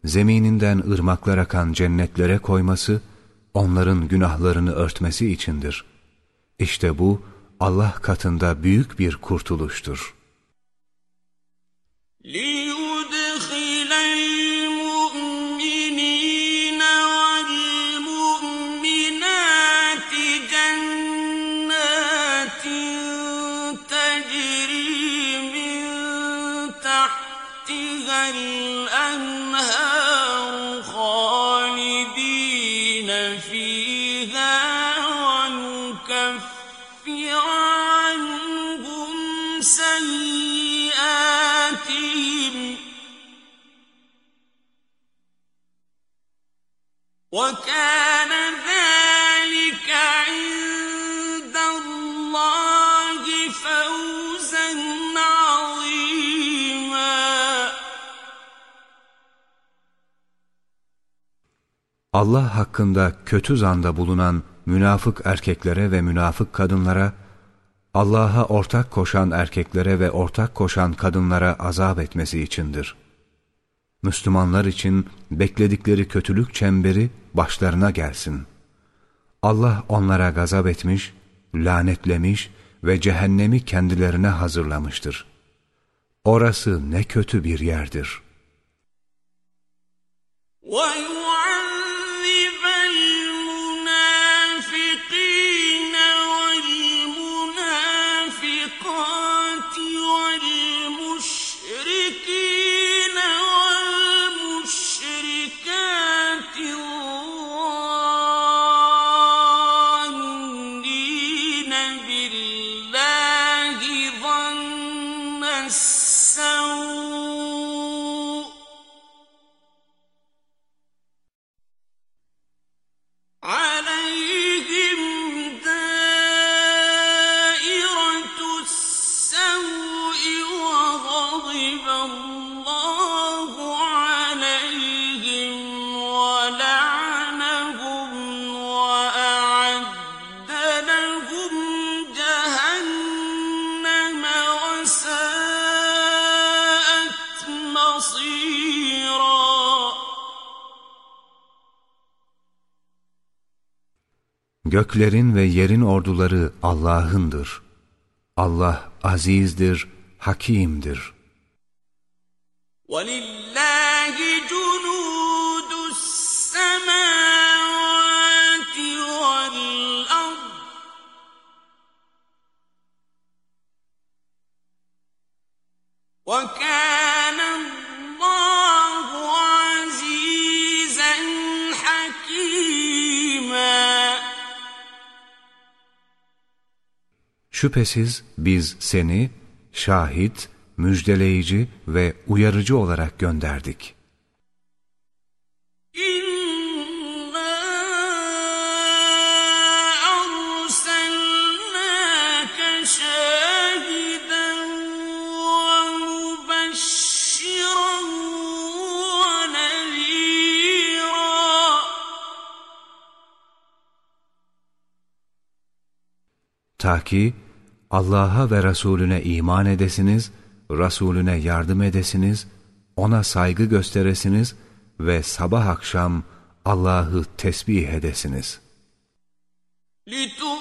zemininden ırmaklar akan cennetlere koyması, onların günahlarını örtmesi içindir. İşte bu, Allah katında büyük bir kurtuluştur. Li وكان ذلك عند الله فوزا عظيما Allah hakkında kötü zanda bulunan münafık erkeklere ve münafık kadınlara, Allah'a ortak koşan erkeklere ve ortak koşan kadınlara azap etmesi içindir. Müslümanlar için bekledikleri kötülük çemberi başlarına gelsin. Allah onlara gazap etmiş, lanetlemiş ve cehennemi kendilerine hazırlamıştır. Orası ne kötü bir yerdir.'' ويعذب Göklerin ve yerin orduları Allah'ındır. Allah azizdir, hakimdir. ولله جنود السماوات والأرض وكان Şüphesiz biz seni şahit, müjdeleyici ve uyarıcı olarak gönderdik. Ta ki Allah'a ve Resulüne iman edesiniz, Resulüne yardım edesiniz, ona saygı gösteresiniz ve sabah akşam Allah'ı tesbih edesiniz. لِتُ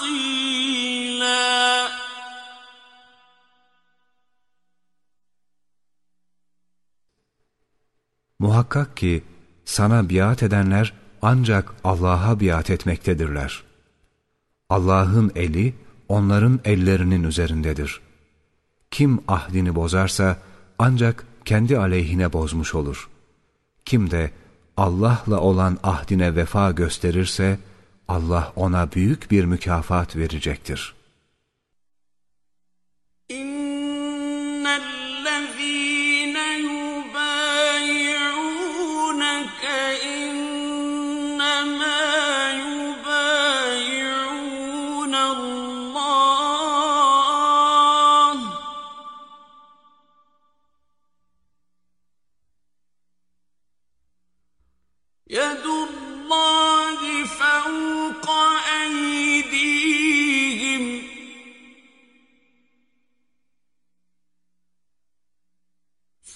وأصيلا Muhakkak ki sana biat edenler ancak Allah'a biat etmektedirler. Allah'ın eli onların ellerinin üzerindedir. Kim ahdini bozarsa ancak kendi aleyhine bozmuş olur. Kim de Allah'la olan ahdine vefa gösterirse Allah ona büyük bir mükafat verecektir.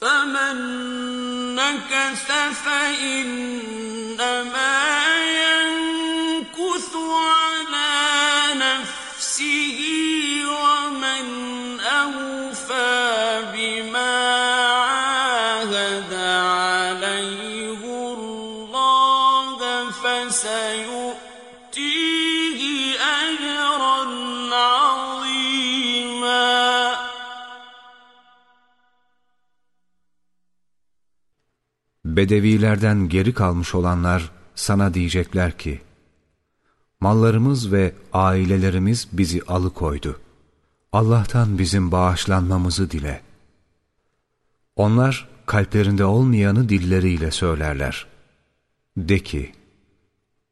فمن نكث فإنما Bedevilerden geri kalmış olanlar sana diyecekler ki, Mallarımız ve ailelerimiz bizi alıkoydu. Allah'tan bizim bağışlanmamızı dile. Onlar kalplerinde olmayanı dilleriyle söylerler. De ki,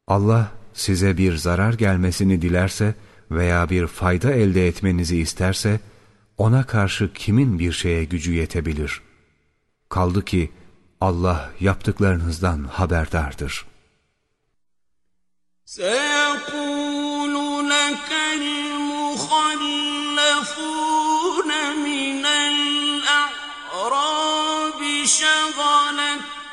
Allah size bir zarar gelmesini dilerse veya bir fayda elde etmenizi isterse, ona karşı kimin bir şeye gücü yetebilir? Kaldı ki Allah yaptıklarınızdan haberdardır. سيقول لك المخلفون من الأعراب شغلتنا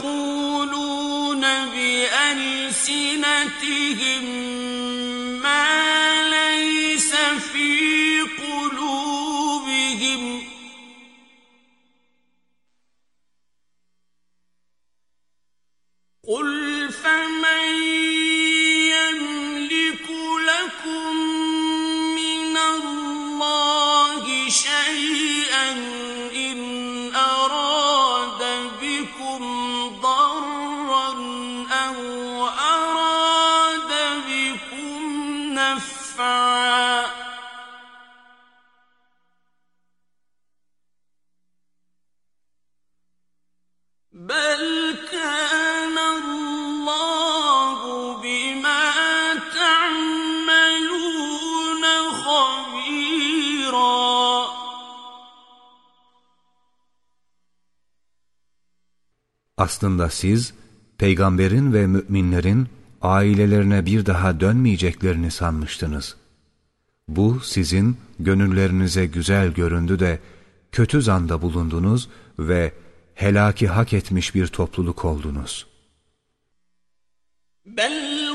يقولون بألسنتهم ما ليس في قلوبهم. قل فمن Aslında siz, peygamberin ve müminlerin ailelerine bir daha dönmeyeceklerini sanmıştınız. Bu sizin gönüllerinize güzel göründü de kötü zanda bulundunuz ve helaki hak etmiş bir topluluk oldunuz. بل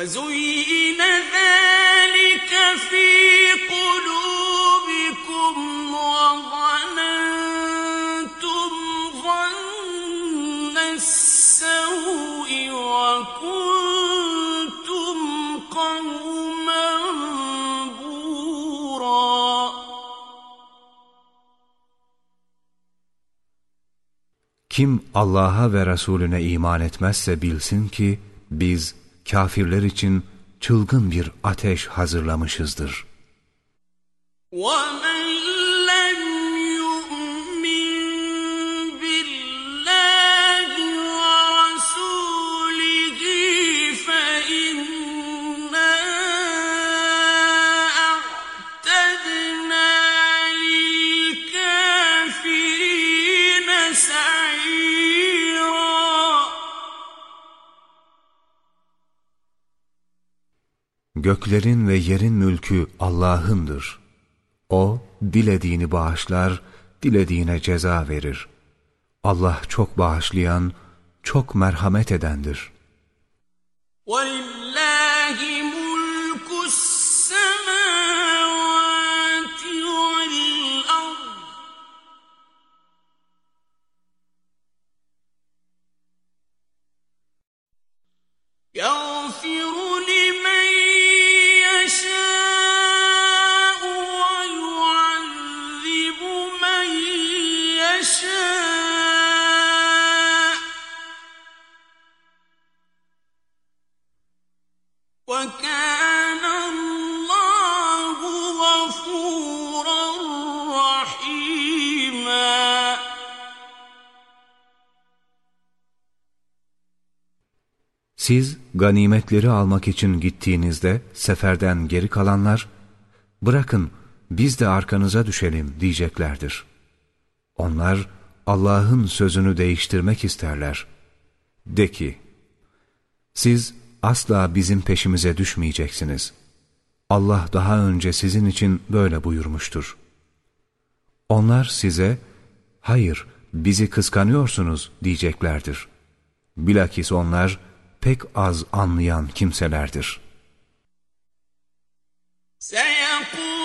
وزين ذلك في قلوبكم وظننتم ظن السوء وكنتم قوما بورا Kim Allah'a ve Resulüne iman etmezse bilsin ki biz kafirler için çılgın bir ateş hazırlamışızdır. ومن Göklerin ve yerin mülkü Allah'ındır. O, dilediğini bağışlar, dilediğine ceza verir. Allah çok bağışlayan, çok merhamet edendir. ولله Siz ganimetleri almak için gittiğinizde seferden geri kalanlar, bırakın biz de arkanıza düşelim diyeceklerdir. Onlar Allah'ın sözünü değiştirmek isterler. De ki, siz asla bizim peşimize düşmeyeceksiniz. Allah daha önce sizin için böyle buyurmuştur. Onlar size, hayır bizi kıskanıyorsunuz diyeceklerdir. Bilakis onlar pek az anlayan kimselerdir. Seyakul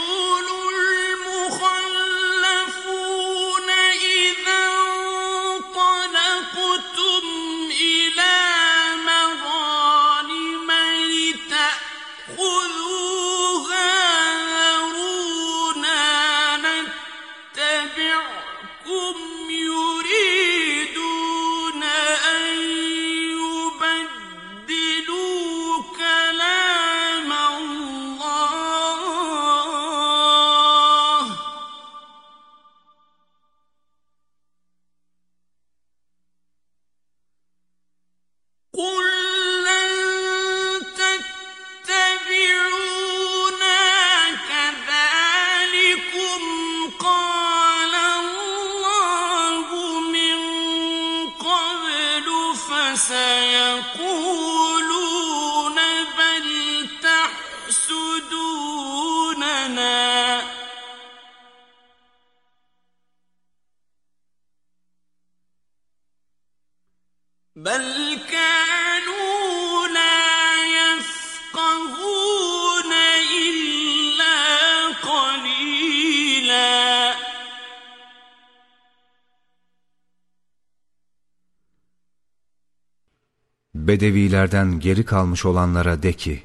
Bedevilerden geri kalmış olanlara de ki,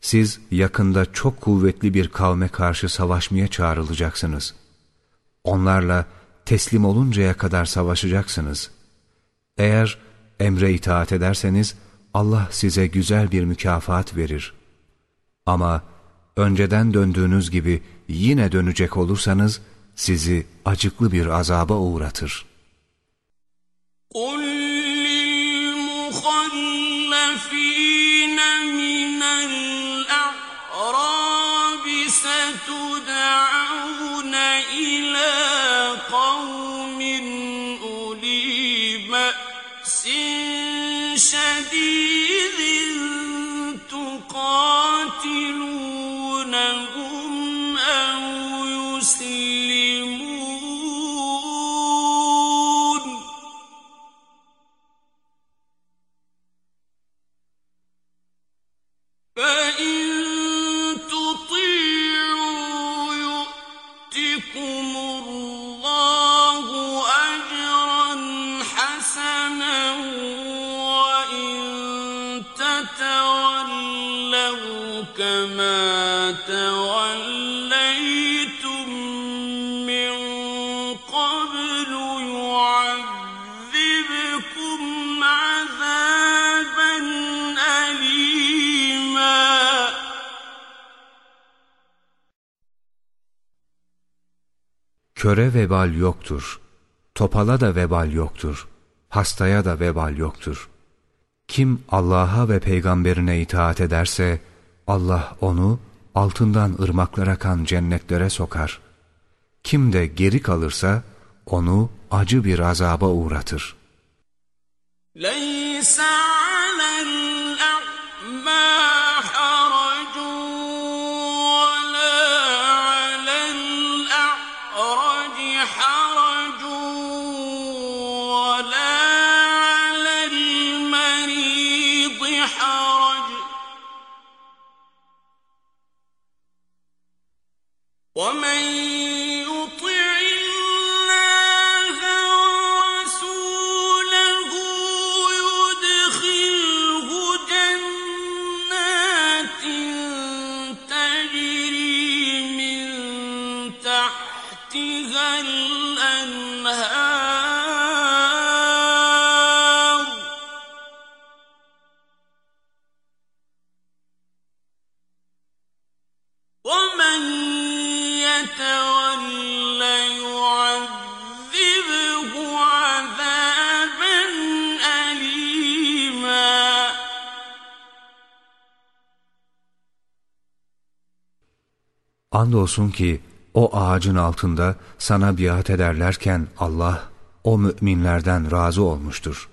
siz yakında çok kuvvetli bir kavme karşı savaşmaya çağrılacaksınız. Onlarla teslim oluncaya kadar savaşacaksınız. Eğer emre itaat ederseniz Allah size güzel bir mükafat verir. Ama önceden döndüğünüz gibi yine dönecek olursanız sizi acıklı bir azaba uğratır. في Köre vebal yoktur. Topala da vebal yoktur. Hastaya da vebal yoktur. Kim Allah'a ve peygamberine itaat ederse Allah onu altından ırmaklar akan cennetlere sokar. Kim de geri kalırsa onu acı bir azaba uğratır. Leysa Andolsun ki o ağacın altında sana biat ederlerken Allah o müminlerden razı olmuştur.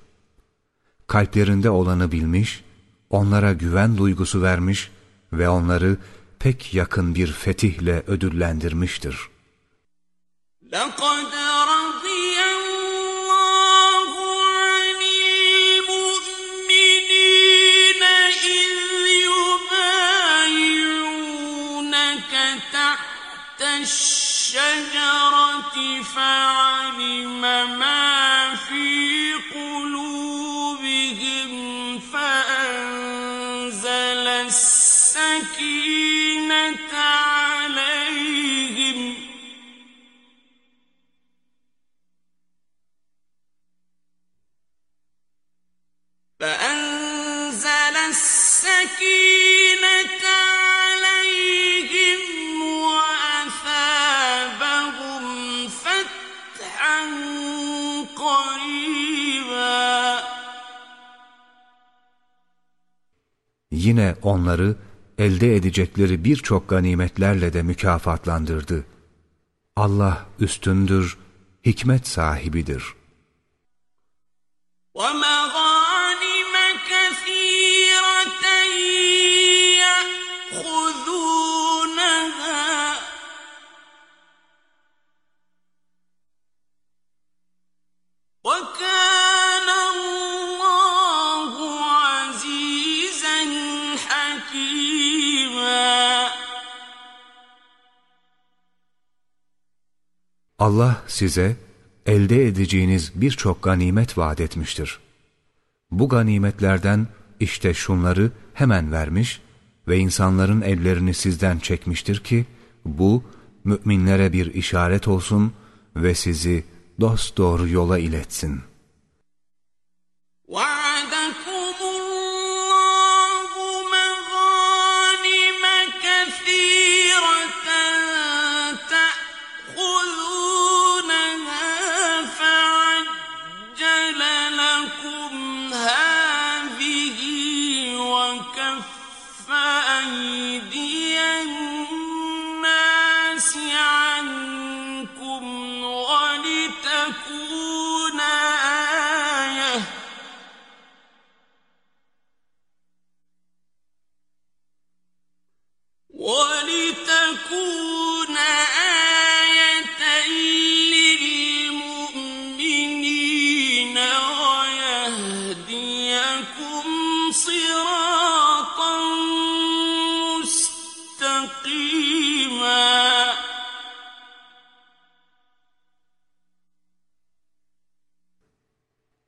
Kalplerinde olanı bilmiş, onlara güven duygusu vermiş ve onları pek yakın bir fetihle ödüllendirmiştir. لقد الشجرة فعلم ما في قلوبهم فأنزل السكينة عليهم. فأنزل السكينة عليهم Yine onları elde edecekleri birçok ganimetlerle de mükafatlandırdı. Allah üstündür, hikmet sahibidir. ومغانم Allah size elde edeceğiniz birçok ganimet vaat etmiştir. Bu ganimetlerden işte şunları hemen vermiş ve insanların ellerini sizden çekmiştir ki bu müminlere bir işaret olsun ve sizi dosdoğru yola iletsin.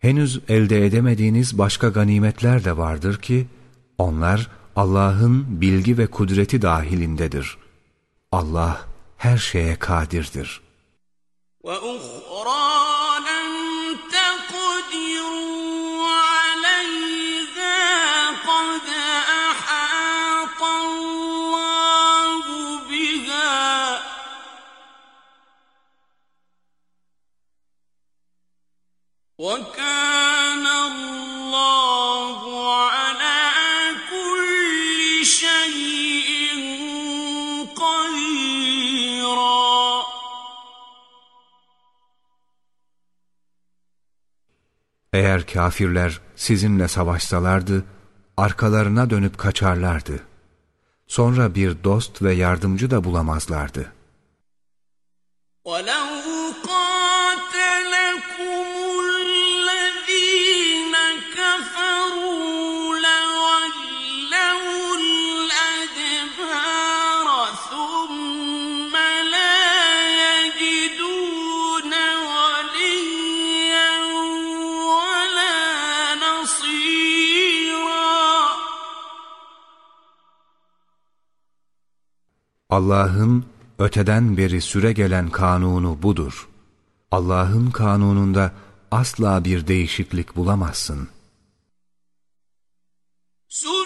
Henüz elde edemediğiniz başka ganimetler de vardır ki, onlar Allah'ın bilgi ve kudreti dahilindedir. Allah her şeye kadirdir. وأخرى وكان الله على كل شيء قديرا Eğer kafirler sizinle savaşsalardı, arkalarına dönüp kaçarlardı. Sonra bir dost ve yardımcı da bulamazlardı. ولو Allah'ın öteden beri süre gelen kanunu budur. Allah'ın kanununda asla bir değişiklik bulamazsın. Sur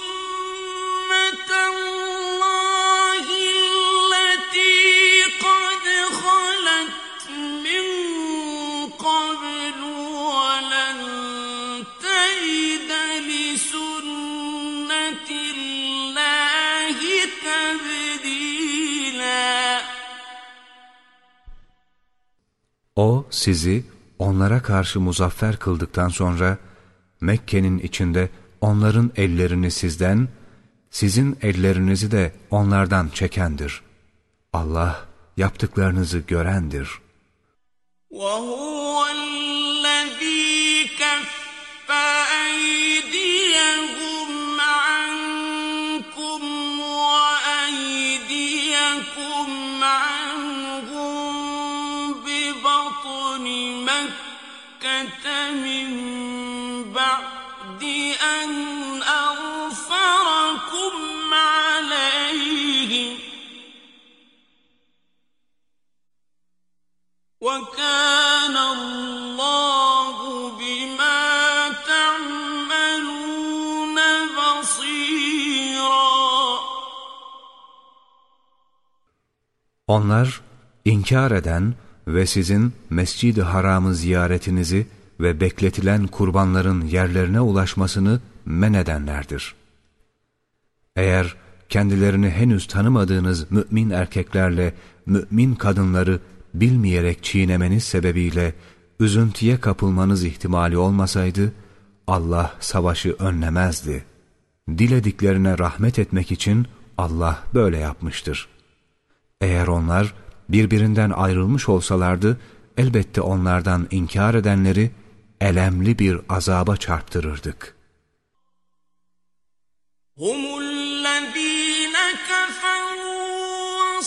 O sizi onlara karşı muzaffer kıldıktan sonra Mekke'nin içinde onların ellerini sizden, sizin ellerinizi de onlardan çekendir. Allah yaptıklarınızı görendir. وهو الذي كف أيديهم Onlar inkar eden ve sizin Mescid-i Haram'ı ziyaretinizi ve bekletilen kurbanların yerlerine ulaşmasını men edenlerdir. Eğer kendilerini henüz tanımadığınız mümin erkeklerle mümin kadınları bilmeyerek çiğnemeniz sebebiyle üzüntüye kapılmanız ihtimali olmasaydı, Allah savaşı önlemezdi. Dilediklerine rahmet etmek için Allah böyle yapmıştır. Eğer onlar birbirinden ayrılmış olsalardı, elbette onlardan inkar edenleri elemli bir azaba çarptırırdık. هم الذين كفروا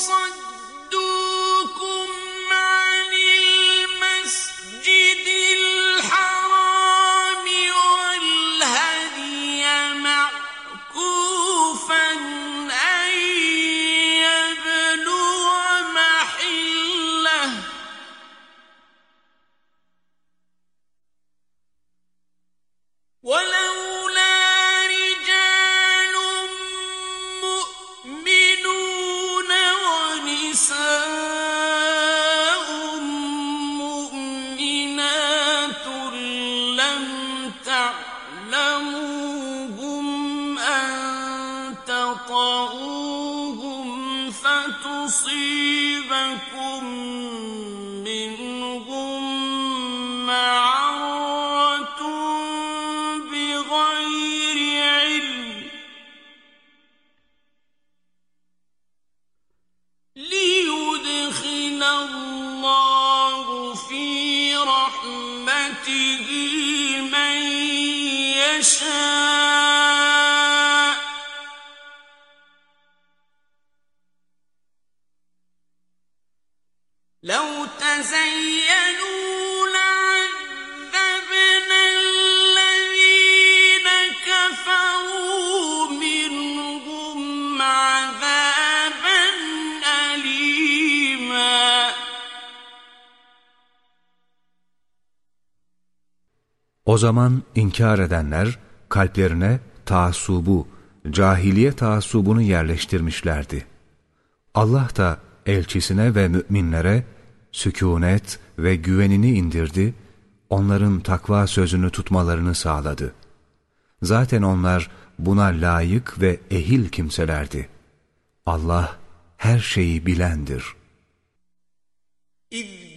O zaman inkar edenler kalplerine taassubu, cahiliye taassubunu yerleştirmişlerdi. Allah da elçisine ve müminlere sükunet ve güvenini indirdi, onların takva sözünü tutmalarını sağladı. Zaten onlar buna layık ve ehil kimselerdi. Allah her şeyi bilendir. إذ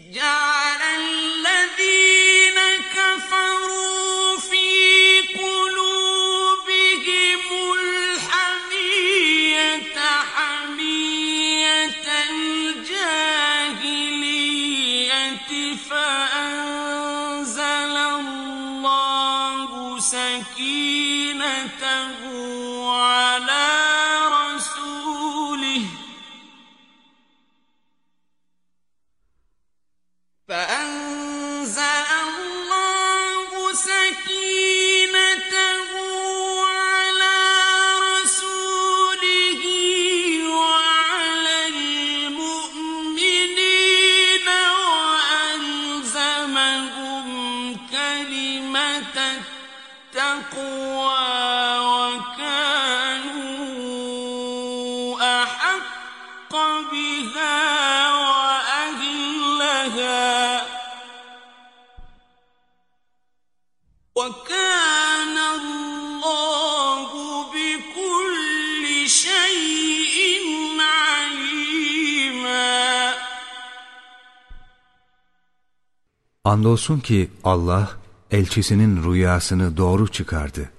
Andolsun ki Allah elçisinin rüyasını doğru çıkardı.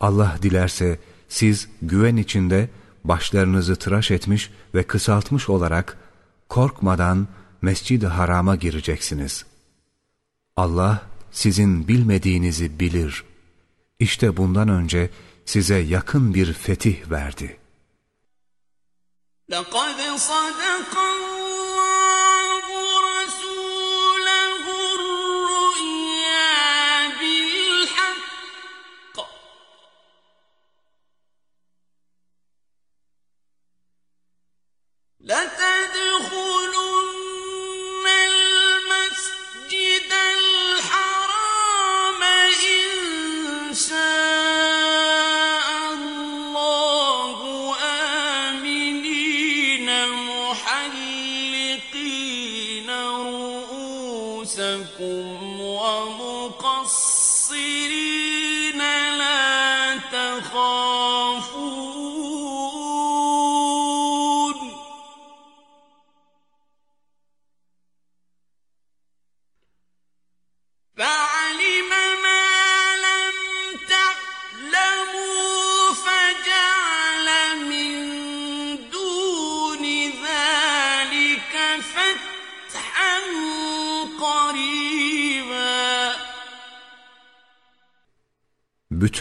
Allah dilerse siz güven içinde başlarınızı tıraş etmiş ve kısaltmış olarak korkmadan mescid-i harama gireceksiniz. Allah sizin bilmediğinizi bilir. İşte bundan önce size yakın bir fetih verdi. لقد صدق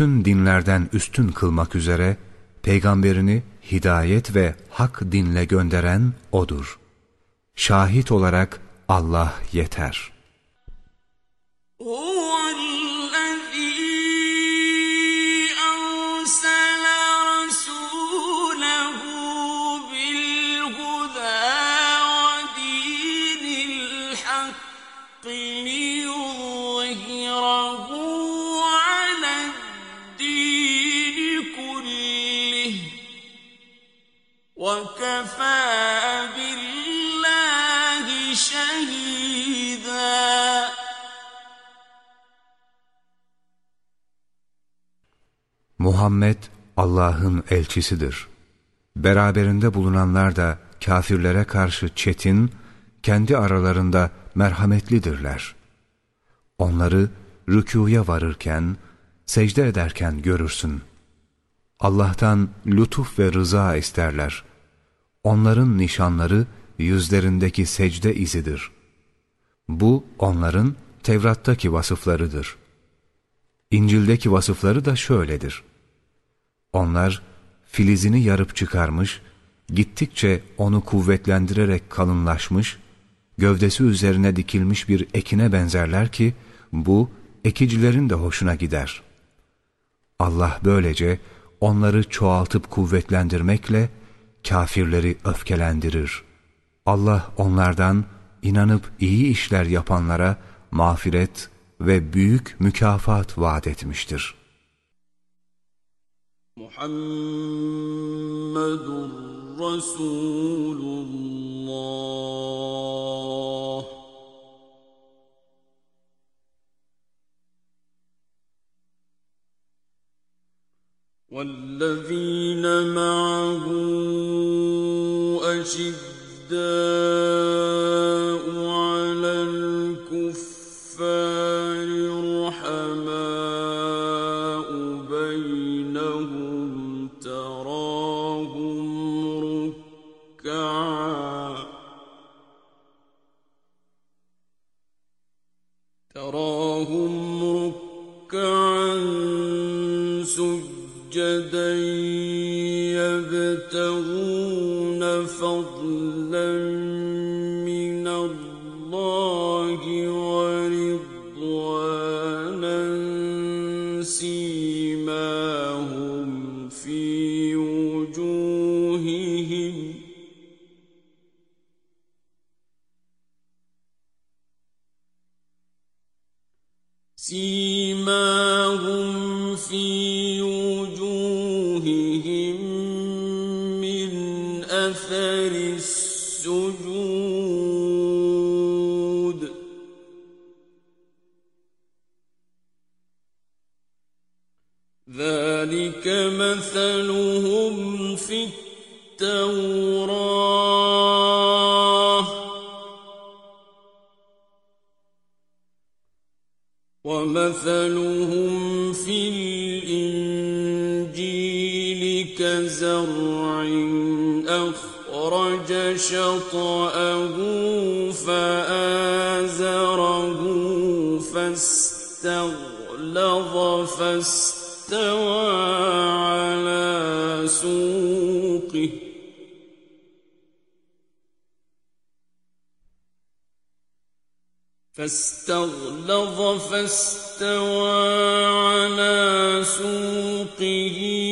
bütün dinlerden üstün kılmak üzere peygamberini hidayet ve hak dinle gönderen O'dur. Şahit olarak Allah yeter. هو Allah'ın elçisidir. Beraberinde bulunanlar da kafirlere karşı çetin, kendi aralarında merhametlidirler. Onları rükuya varırken, secde ederken görürsün. Allah'tan lütuf ve rıza isterler. Onların nişanları yüzlerindeki secde izidir. Bu onların Tevrat'taki vasıflarıdır. İncil'deki vasıfları da şöyledir. Onlar filizini yarıp çıkarmış, gittikçe onu kuvvetlendirerek kalınlaşmış, gövdesi üzerine dikilmiş bir ekine benzerler ki, bu ekicilerin de hoşuna gider. Allah böylece onları çoğaltıp kuvvetlendirmekle kafirleri öfkelendirir. Allah onlardan inanıp iyi işler yapanlara mağfiret ve büyük mükafat vaat etmiştir. Muhammedur Resulullah والذين معه أشداء على الكفار فاستغلظ فاستوى على سوقه.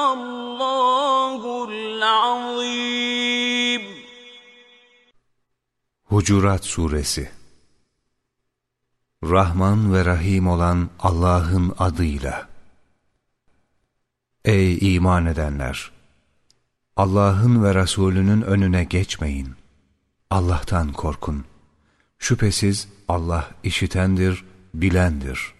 Sadakallahul azim. Hucurat Suresi Rahman ve Rahim olan Allah'ın adıyla. Ey iman edenler! Allah'ın ve Resulünün önüne geçmeyin. Allah'tan korkun. Şüphesiz Allah işitendir, bilendir.''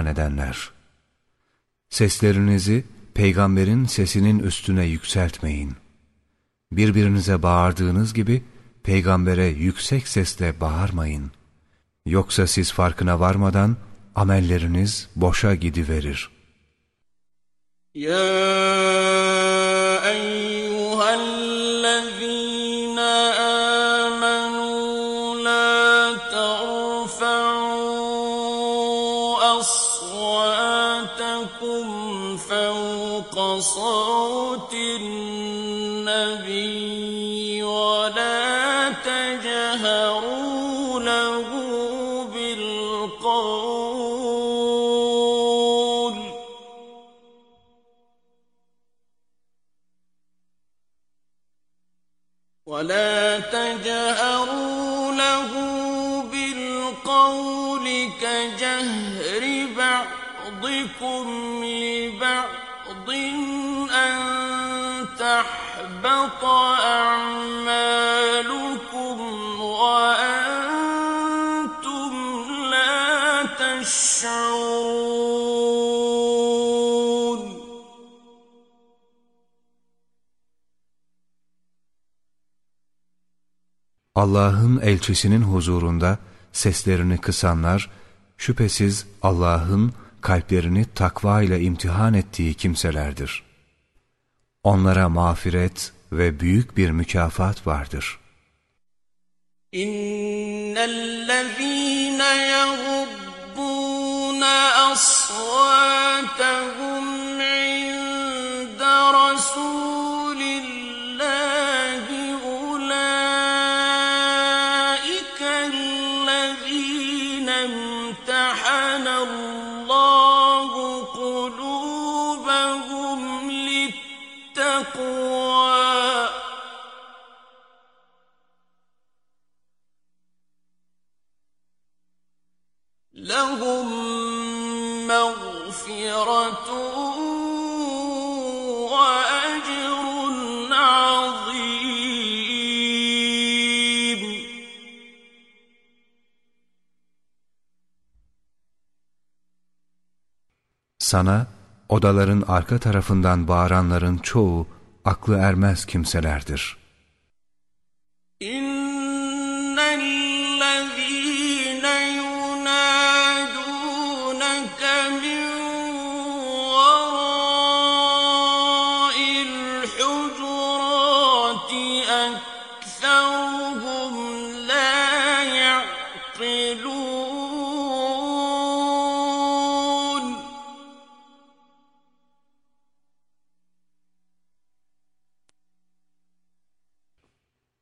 iman edenler! Seslerinizi peygamberin sesinin üstüne yükseltmeyin. Birbirinize bağırdığınız gibi peygambere yüksek sesle bağırmayın. Yoksa siz farkına varmadan amelleriniz boşa gidiverir. Ya eyyühellezî صوت النبي ولا تجهروا له بالقول. ولا تجهروا له بالقول كجهر بعضكم تحبط أعمالكم وأنتم لا تشعرون Allah'ın elçisinin huzurunda seslerini kısanlar, şüphesiz Allah'ın kalplerini takva ile imtihan ettiği kimselerdir. Onlara mağfiret ve büyük bir mükafat vardır. İnnellezîne yeğubbûne asvâtehû لهم مغفرة وأجر عظيم Sana odaların arka tarafından bağıranların çoğu aklı ermez kimselerdir. إن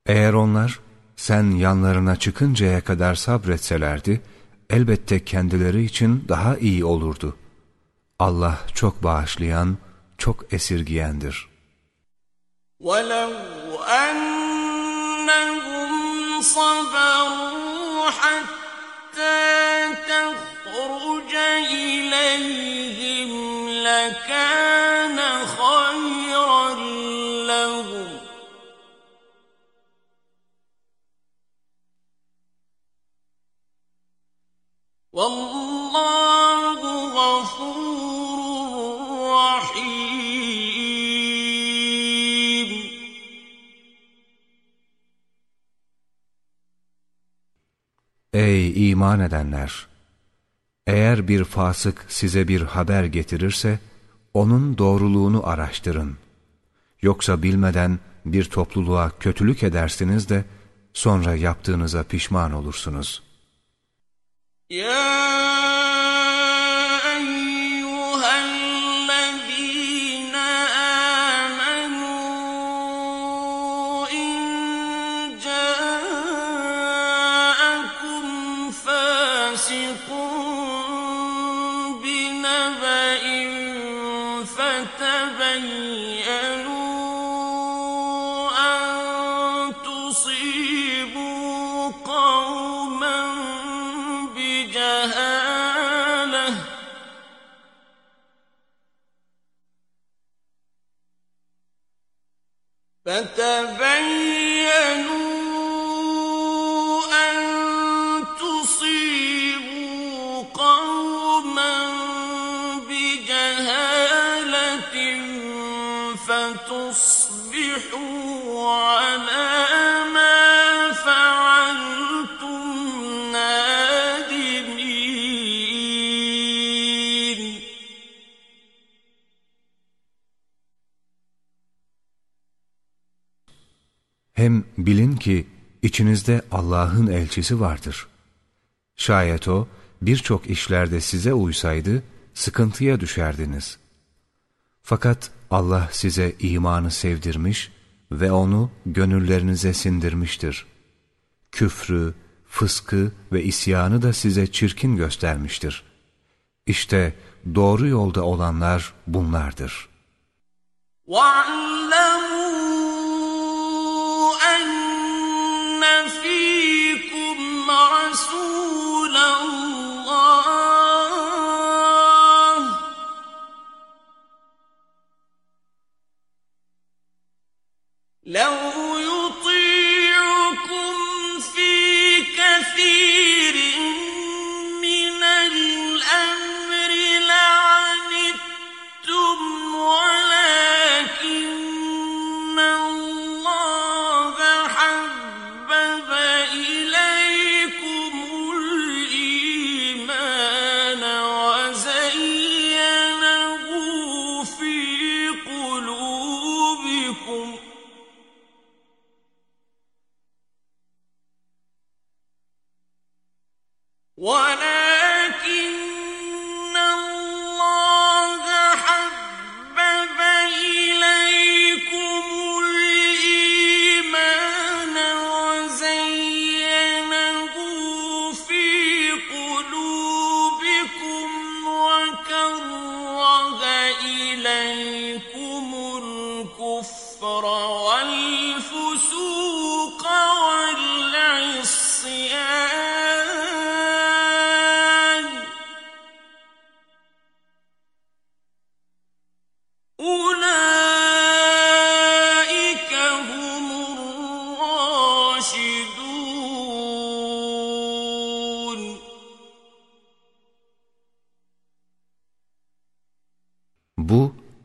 Eğer onlar sen yanlarına çıkıncaya kadar sabretselerdi, elbette kendileri için daha iyi olurdu. Allah çok bağışlayan, çok esirgiyendir. ولو أنهم صبروا حتى تخرج إليهم لكان خيرا لهم Ey iman edenler! Eğer bir fasık size bir haber getirirse, onun doğruluğunu araştırın. Yoksa bilmeden bir topluluğa kötülük edersiniz de, sonra yaptığınıza pişman olursunuz. Yeah. فتبين bilin ki içinizde Allah'ın elçisi vardır. Şayet o birçok işlerde size uysaydı sıkıntıya düşerdiniz. Fakat Allah size imanı sevdirmiş ve onu gönüllerinize sindirmiştir. Küfrü, fıskı ve isyanı da size çirkin göstermiştir. İşte doğru yolda olanlar bunlardır. واعلموا رسول الله. لو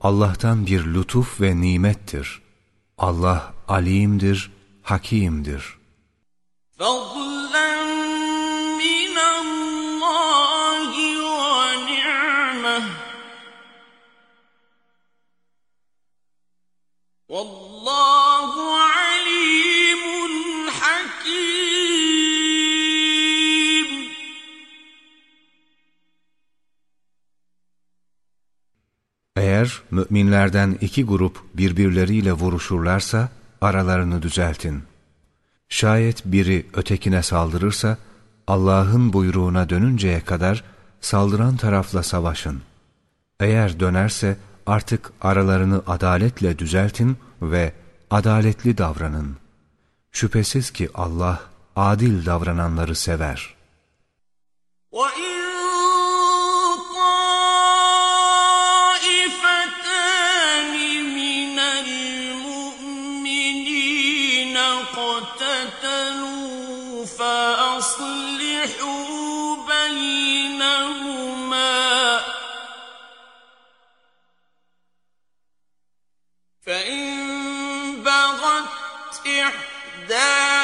Allah'tan bir lütuf ve nimettir. Allah alimdir, hakimdir. Eğer müminlerden iki grup birbirleriyle vuruşurlarsa aralarını düzeltin. Şayet biri ötekine saldırırsa Allah'ın buyruğuna dönünceye kadar saldıran tarafla savaşın. Eğer dönerse artık aralarını adaletle düzeltin ve adaletli davranın. Şüphesiz ki Allah adil davrananları sever. وإن إحداهما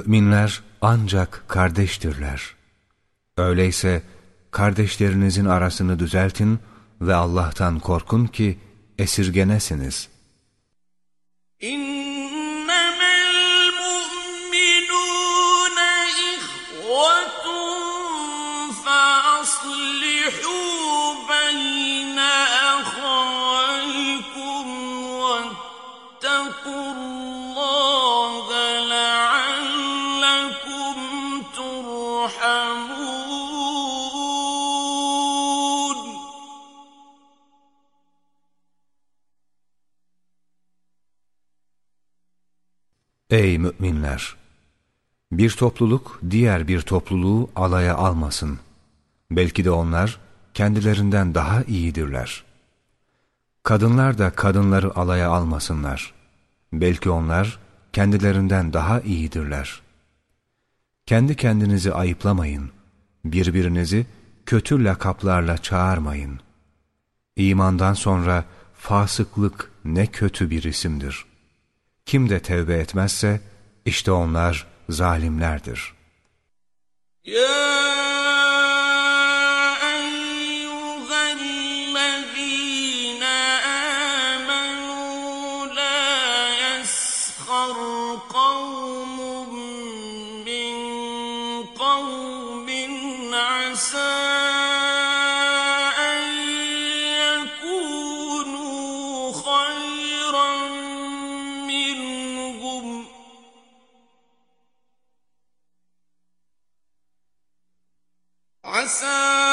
Müminler ancak kardeştirler. Öyleyse kardeşlerinizin arasını düzeltin ve Allah'tan korkun ki esirgenesiniz. إنما المؤمنون إخوة فأصلحوا Ey müminler! Bir topluluk diğer bir topluluğu alaya almasın. Belki de onlar kendilerinden daha iyidirler. Kadınlar da kadınları alaya almasınlar. Belki onlar kendilerinden daha iyidirler. Kendi kendinizi ayıplamayın. Birbirinizi kötü lakaplarla çağırmayın. İmandan sonra fasıklık ne kötü bir isimdir. Kim de tevbe etmezse işte onlar zalimlerdir. يا عسى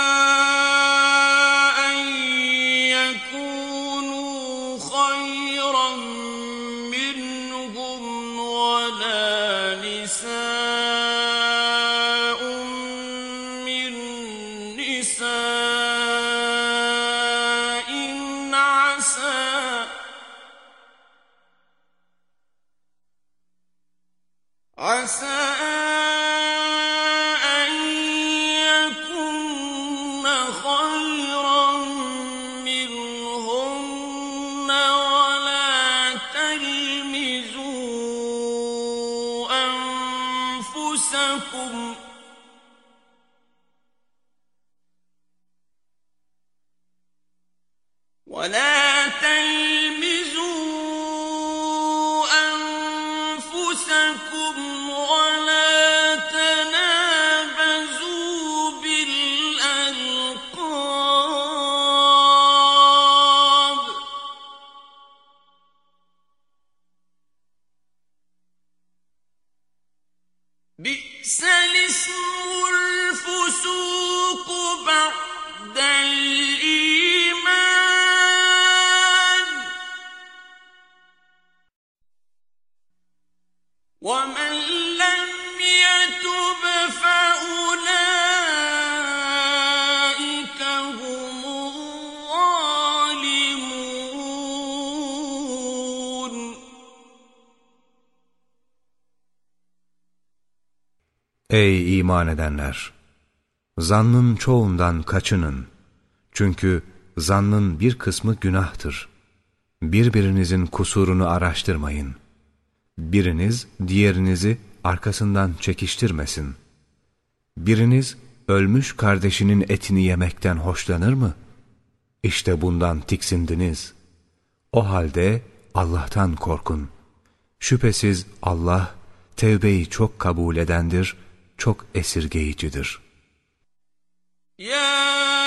Ey iman edenler! Zannın çoğundan kaçının. Çünkü zannın bir kısmı günahtır. Birbirinizin kusurunu araştırmayın. Biriniz diğerinizi arkasından çekiştirmesin. Biriniz ölmüş kardeşinin etini yemekten hoşlanır mı? İşte bundan tiksindiniz. O halde Allah'tan korkun. Şüphesiz Allah tevbeyi çok kabul edendir, çok esirgeyicidir. يا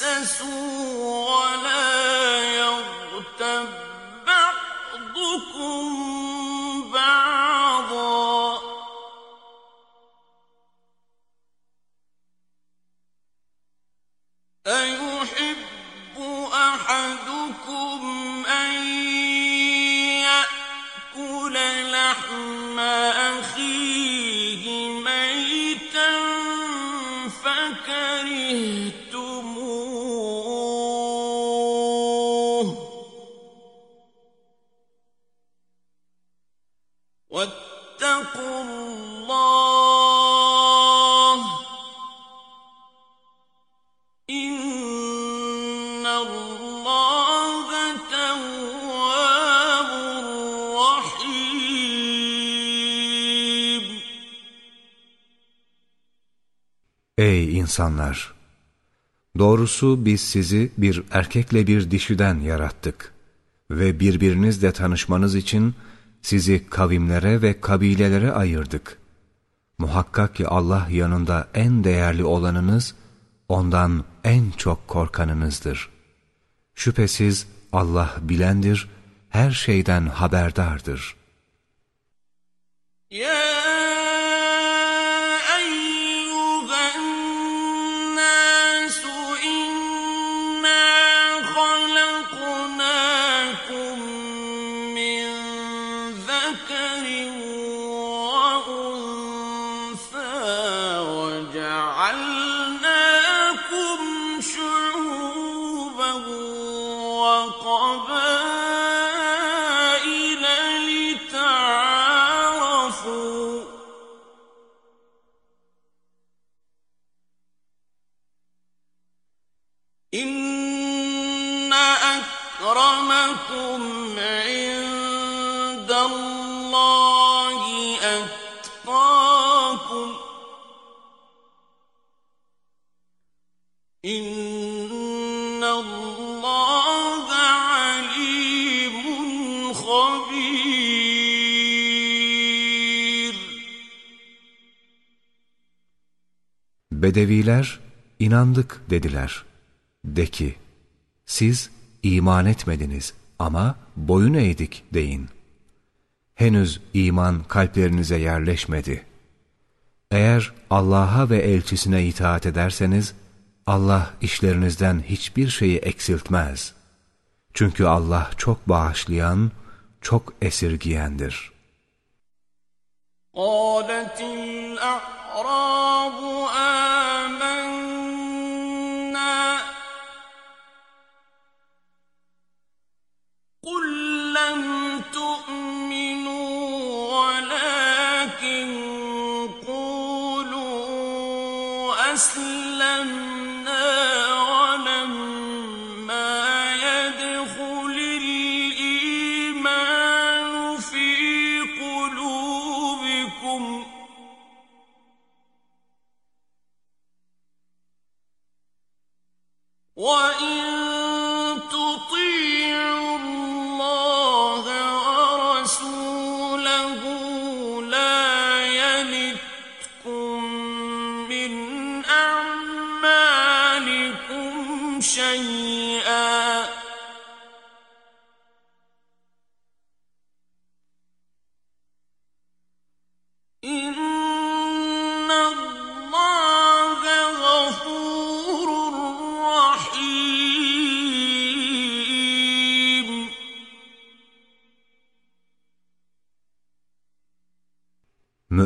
تجسسوا ولا insanlar! Doğrusu biz sizi bir erkekle bir dişiden yarattık ve birbirinizle tanışmanız için sizi kavimlere ve kabilelere ayırdık. Muhakkak ki Allah yanında en değerli olanınız, ondan en çok korkanınızdır. Şüphesiz Allah bilendir, her şeyden haberdardır. يَا Bedeviler, inandık dediler. De ki, siz iman etmediniz ama boyun eğdik deyin. Henüz iman kalplerinize yerleşmedi. Eğer Allah'a ve elçisine itaat ederseniz, Allah işlerinizden hiçbir şeyi eksiltmez. Çünkü Allah çok bağışlayan, çok esirgiyendir. قالت الأعراب آمنوا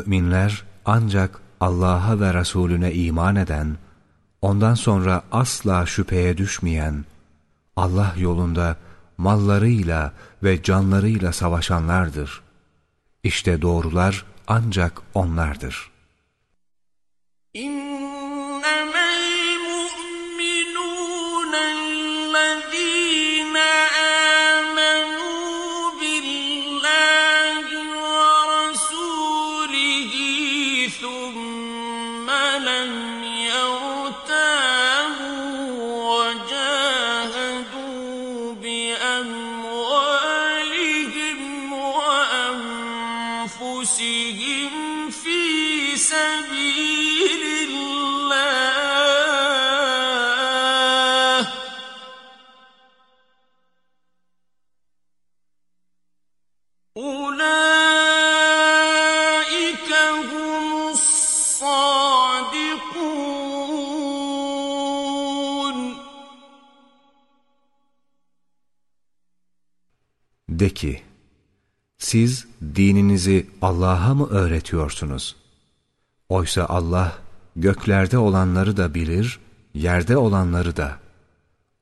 Müminler ancak Allah'a ve Resulüne iman eden, ondan sonra asla şüpheye düşmeyen, Allah yolunda mallarıyla ve canlarıyla savaşanlardır. İşte doğrular ancak onlardır. De ki, siz dininizi Allah'a mı öğretiyorsunuz? Oysa Allah göklerde olanları da bilir, yerde olanları da.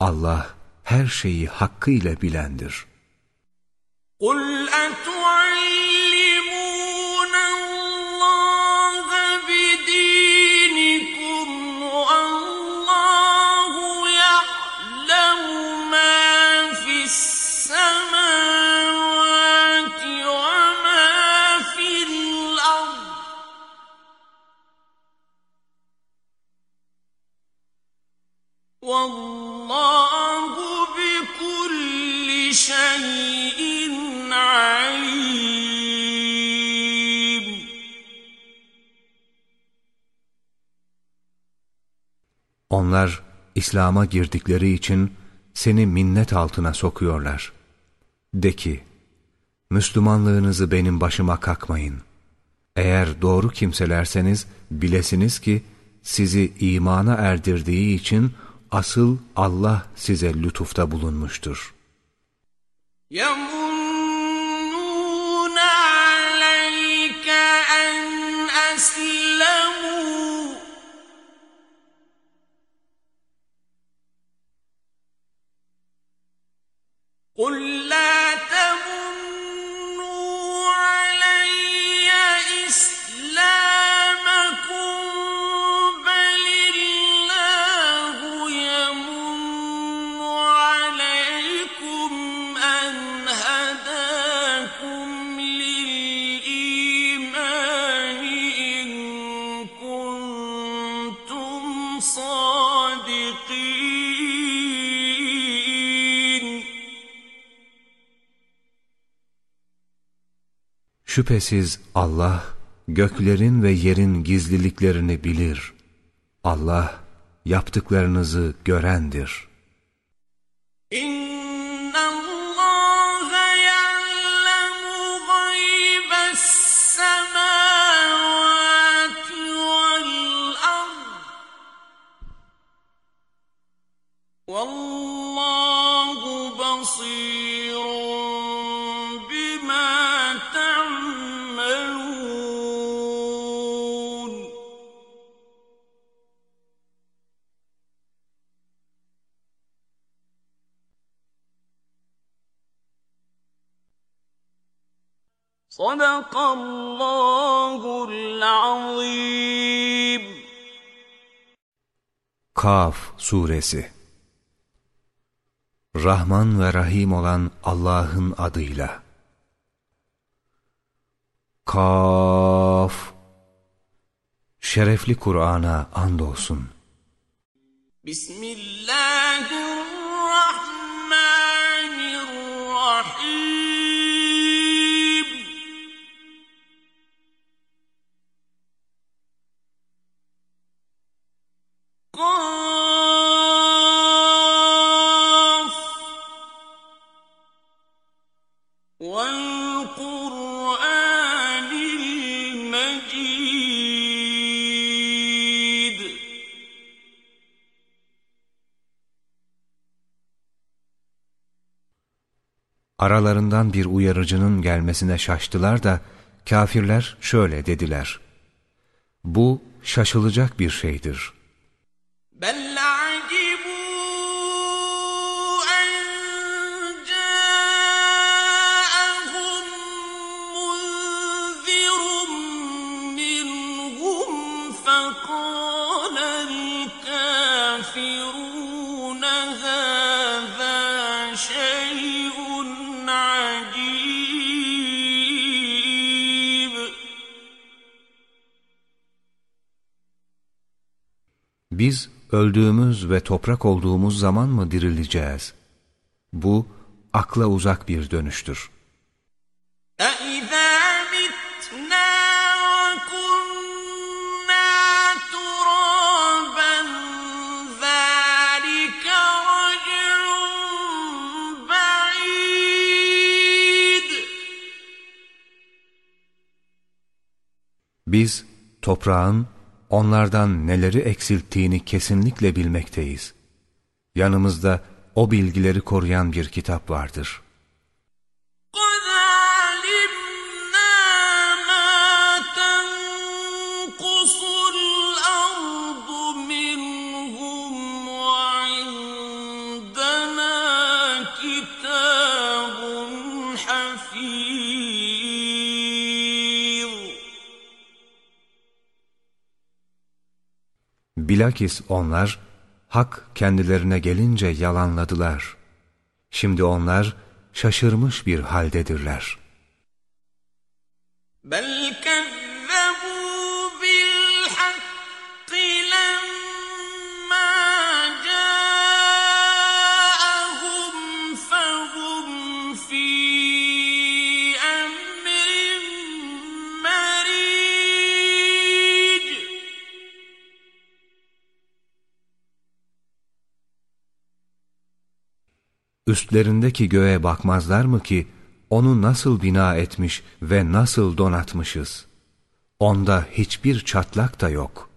Allah her şeyi hakkıyla bilendir. قل Onlar İslam'a girdikleri için seni minnet altına sokuyorlar. De ki, Müslümanlığınızı benim başıma kakmayın. Eğer doğru kimselerseniz bilesiniz ki sizi imana erdirdiği için asıl Allah size lütufta bulunmuştur. يمنون عليك أن أسلموا قل لا Şüphesiz Allah göklerin ve yerin gizliliklerini bilir. Allah yaptıklarınızı görendir. صدق الله العظيم Kaf Suresi Rahman ve Rahim olan Allah'ın adıyla. Kaf Şerefli Kur'an'a andolsun. بسم Aralarından bir uyarıcının gelmesine şaştılar da kafirler şöyle dediler. Bu şaşılacak bir şeydir. بل biz öldüğümüz ve toprak olduğumuz zaman mı dirileceğiz? Bu akla uzak bir dönüştür. Biz toprağın onlardan neleri eksilttiğini kesinlikle bilmekteyiz. Yanımızda o bilgileri koruyan bir kitap vardır. Bilakis onlar hak kendilerine gelince yalanladılar. Şimdi onlar şaşırmış bir haldedirler. بل Üstlerindeki göğe bakmazlar mı ki onu nasıl bina etmiş ve nasıl donatmışız? Onda hiçbir çatlak da yok.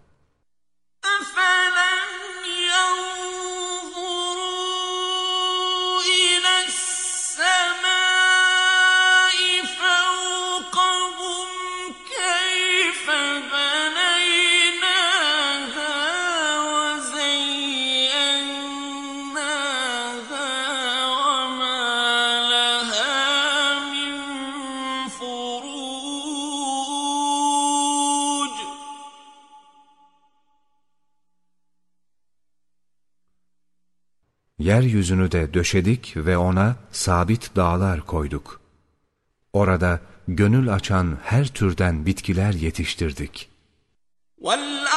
Yeryüzünü de döşedik ve ona sabit dağlar koyduk. Orada gönül açan her türden bitkiler yetiştirdik. والأرض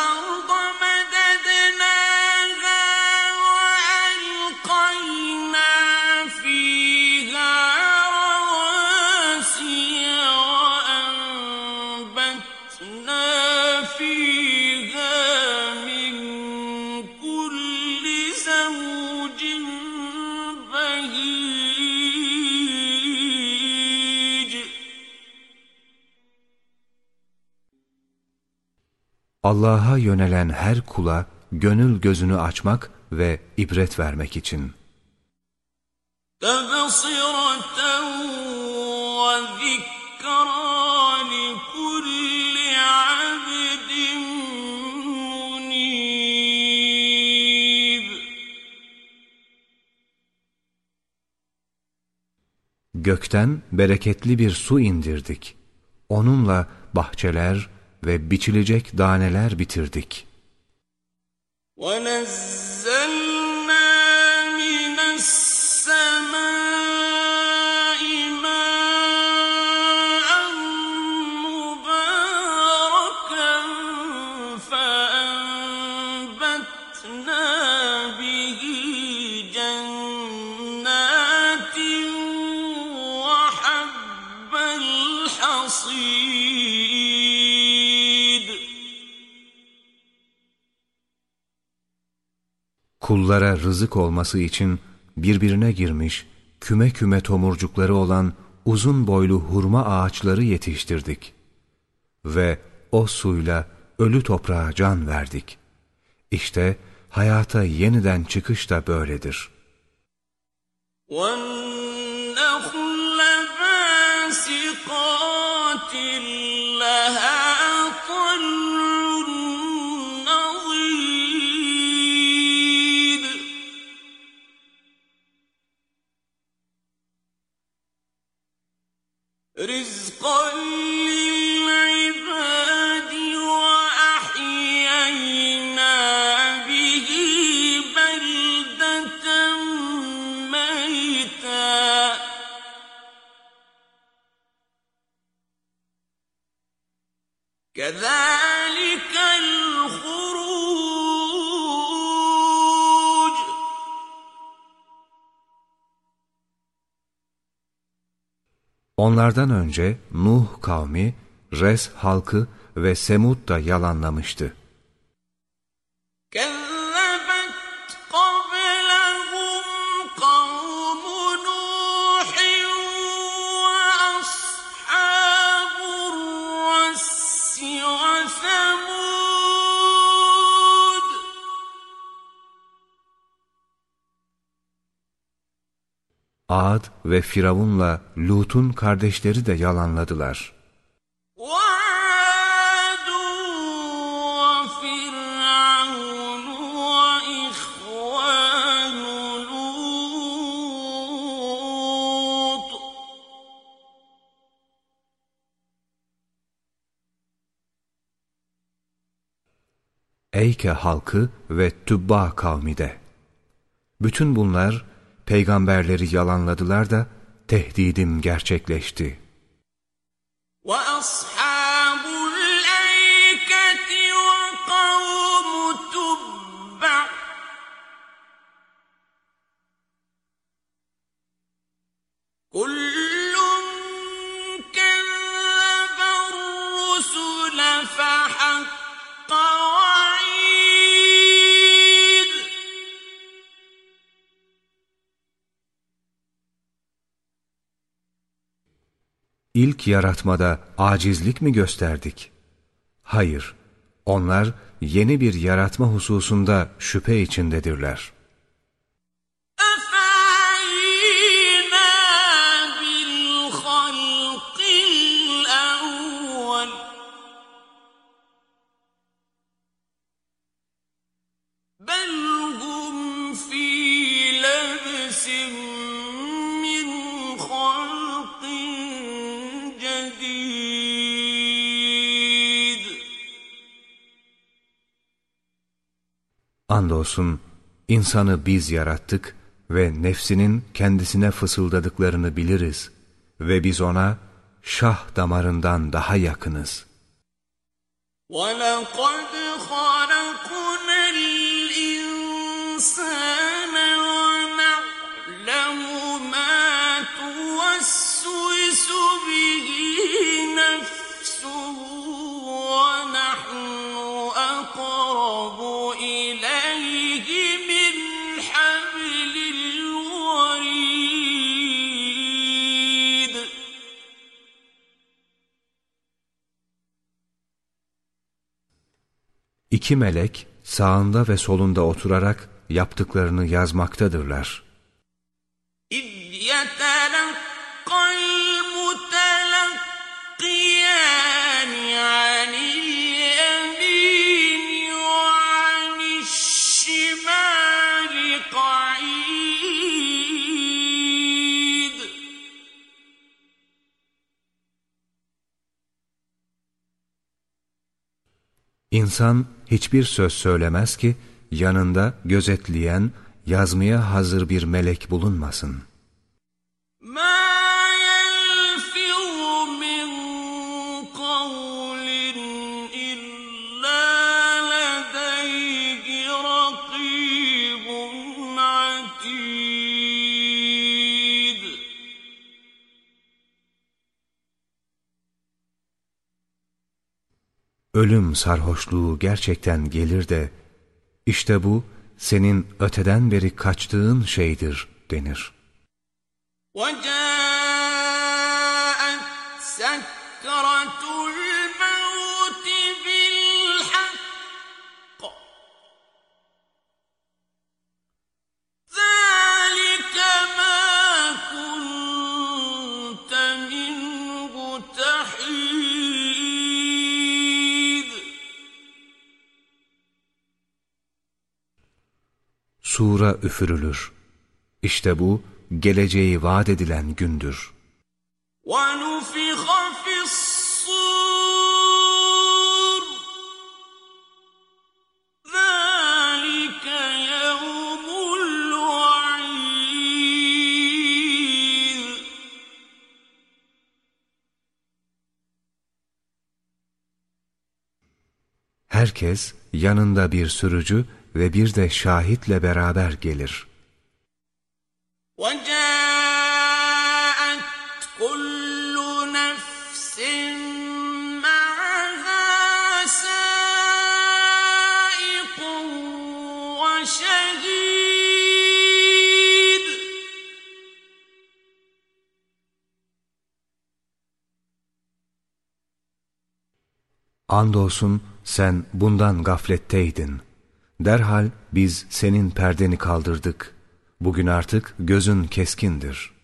Allah'a yönelen her kula gönül gözünü açmak ve ibret vermek için. Gökten bereketli bir su indirdik. Onunla bahçeler, ve biçilecek daneler bitirdik. ونزلنا Kullara rızık olması için birbirine girmiş, küme küme tomurcukları olan uzun boylu hurma ağaçları yetiştirdik. Ve o suyla ölü toprağa can verdik. İşte hayata yeniden çıkış da böyledir. والنخل باسقات لها رزقا للعباد وأحيينا به بلدة ميتا كذلك Onlardan önce Nuh kavmi, Res halkı ve Semud da yalanlamıştı. Ad ve Firavun'la Lut'un kardeşleri de yalanladılar. Eyke halkı ve Tübba kavmi de. Bütün bunlar peygamberleri yalanladılar da tehdidim gerçekleşti. وأصحاب ilk yaratmada acizlik mi gösterdik? Hayır, onlar yeni bir yaratma hususunda şüphe içindedirler. Andolsun insanı biz yarattık ve nefsinin kendisine fısıldadıklarını biliriz ve biz ona şah damarından daha yakınız. ولقد خلقنا İki melek sağında ve solunda oturarak yaptıklarını yazmaktadırlar. İnsan hiçbir söz söylemez ki yanında gözetleyen, yazmaya hazır bir melek bulunmasın. Ölüm sarhoşluğu gerçekten gelir de, işte bu senin öteden beri kaçtığın şeydir denir. وجاءت سكرة Sura üfürülür. İşte bu geleceği vaat edilen gündür. ونفخ في الصور ذلك يوم الوعيد Herkes yanında bir sürücü ve bir de şahitle beraber gelir. وجاءت كل نفس معها سائق وشهيد Andolsun sen bundan gafletteydin. Derhal biz senin perdeni kaldırdık. Bugün artık gözün keskindir.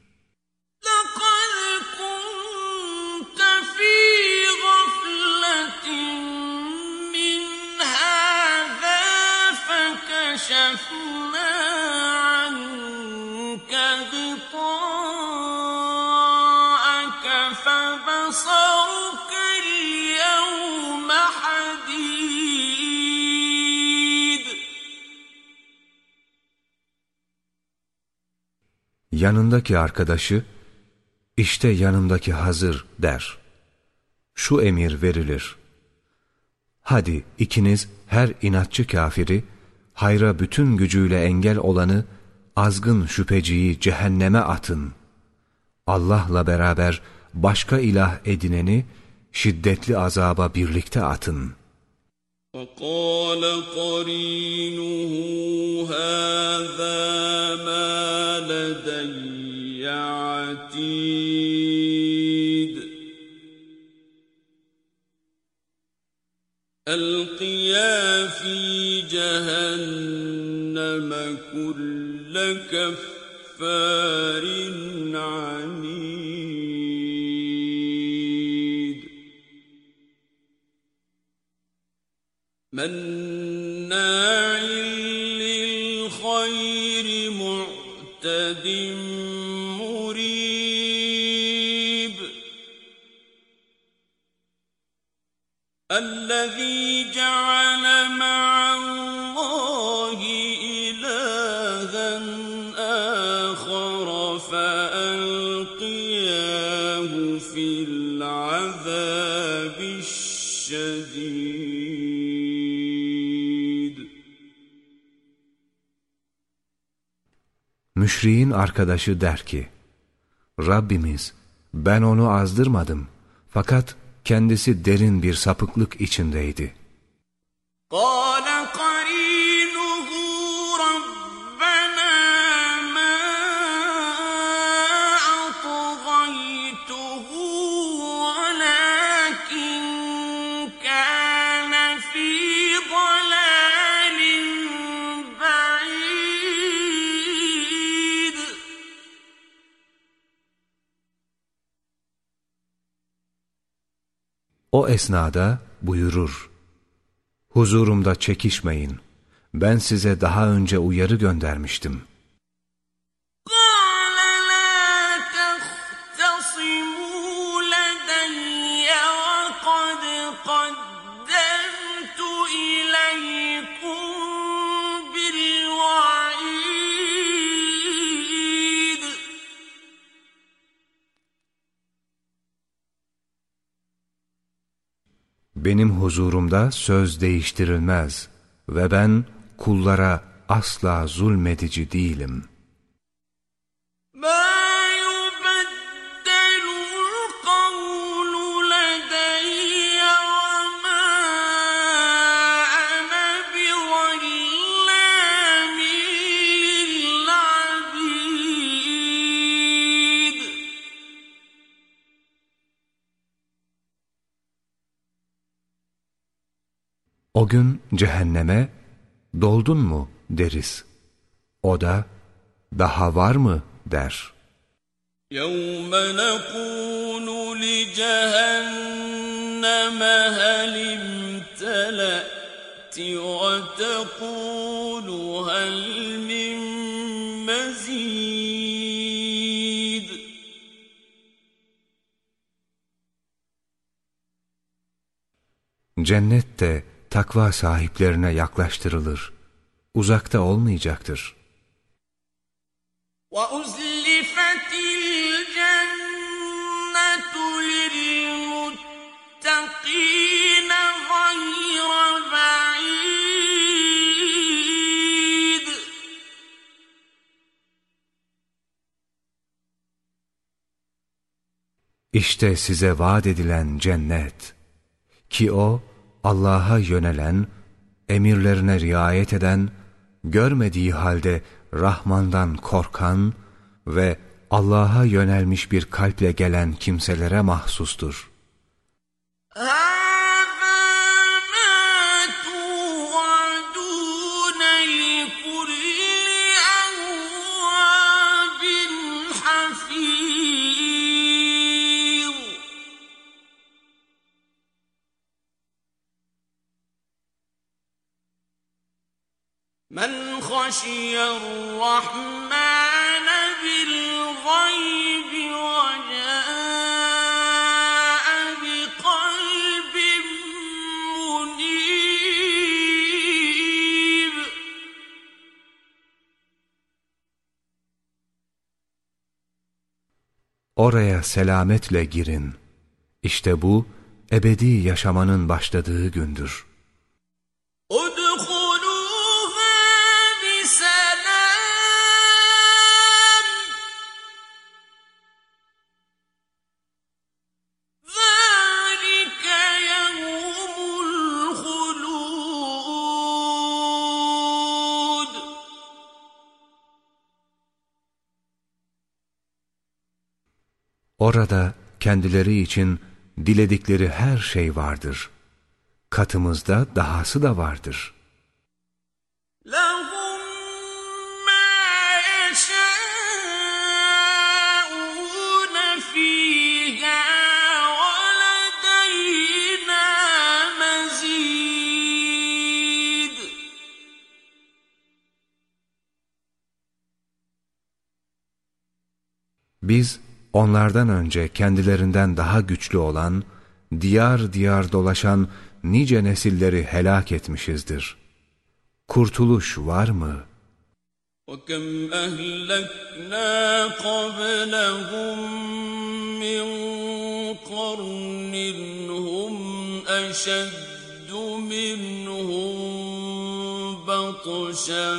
Yanındaki arkadaşı, işte yanımdaki hazır der. Şu emir verilir. Hadi ikiniz her inatçı kafiri, hayra bütün gücüyle engel olanı, azgın şüpheciyi cehenneme atın. Allah'la beraber başka ilah edineni, şiddetli azaba birlikte atın.'' وقال قرينه هذا ما لدي عتيد. ألقيا في جهنم كل كفار عنيد. مناع للخير معتد مريب. الذي جعل مع Müşriğin arkadaşı der ki, Rabbimiz ben onu azdırmadım fakat kendisi derin bir sapıklık içindeydi. قال O esnada buyurur, Huzurumda çekişmeyin, ben size daha önce uyarı göndermiştim. Benim huzurumda söz değiştirilmez ve ben kullara asla zulmedici değilim. O gün cehenneme doldun mu deriz. O da daha var mı der. يوم نقول لجهنم هل امتلأت وتقول هل من مزيد Cennet de takva sahiplerine yaklaştırılır. Uzakta olmayacaktır. وأزلفت الجنة للمتقين غير بعيد İşte size vaat edilen cennet. Ki o Allah'a yönelen, emirlerine riayet eden, görmediği halde Rahman'dan korkan ve Allah'a yönelmiş bir kalple gelen kimselere mahsustur. Aa! من خشي الرحمن بالغيب وجاء بقلب منيب Oraya selametle girin. İşte bu ebedi yaşamanın başladığı gündür. Orada kendileri için diledikleri her şey vardır. katımızda dahası da vardır. لهم ما يشاءون فيها ولدينا مزيد Biz onlardan önce kendilerinden daha güçlü olan, diyar diyar dolaşan nice nesilleri helak etmişizdir. Kurtuluş var mı? وكم أهلكنا قبلهم من قرن هم أشد منهم بطشا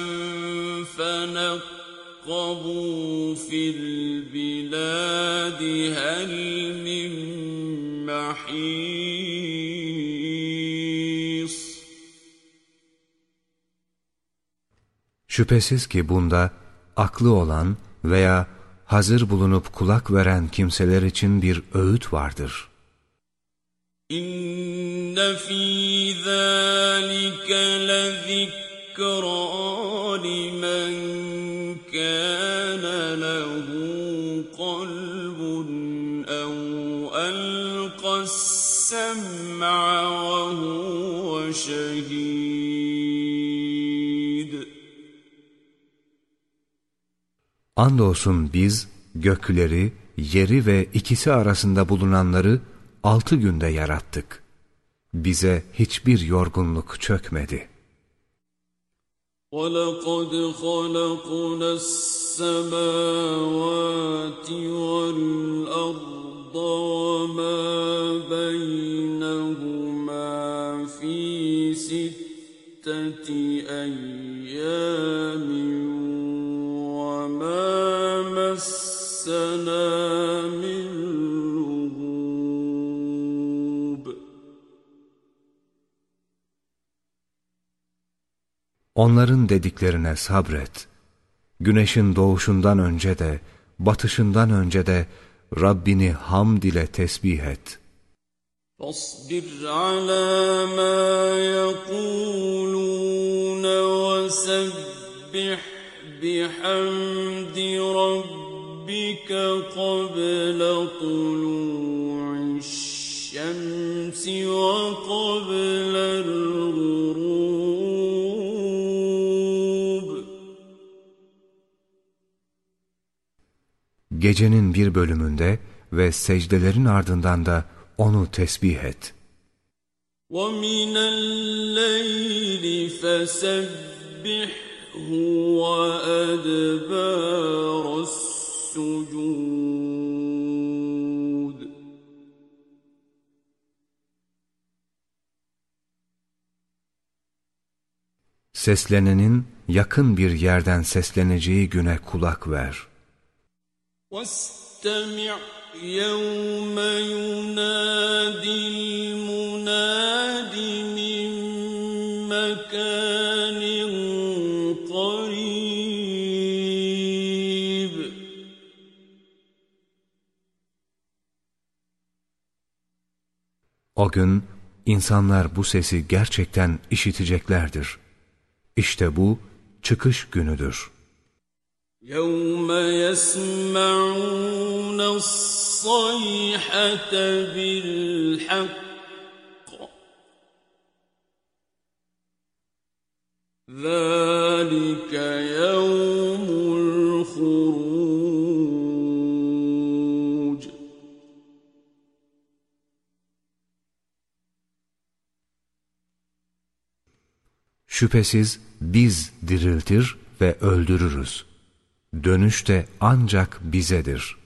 فنقبوا في البلاد هل من محيص Şüphesiz ki bunda aklı olan veya hazır bulunup kulak veren kimseler için bir öğüt vardır. إن في ذلك لذكرى السمع وهو شهيد Andolsun biz gökleri, yeri ve ikisi arasında bulunanları altı günde yarattık. Bize hiçbir yorgunluk çökmedi. ولقد خلقنا السماوات والأرض Onların dediklerine sabret. Güneşin doğuşundan önce de, batışından önce de Rabbini hamd ile tesbih et. فاصبر على ما يقولون وسبح بحمد ربك قبل طلوع الشمس وقبل الغروب Gecenin bir bölümünde ve secdelerin ardından da onu tesbih et. ومن الليل فسبحه وأدبار السجود Seslenenin yakın bir yerden sesleneceği güne kulak ver. واستمع يوم ينادي المناد من مكان قريب O gün insanlar bu sesi gerçekten işiteceklerdir. İşte bu çıkış günüdür. يوم يسمعون الصيحة بالحق ذلك يوم الخروج Şüphesiz biz diriltir ve öldürürüz. Dönüş de ancak bizedir.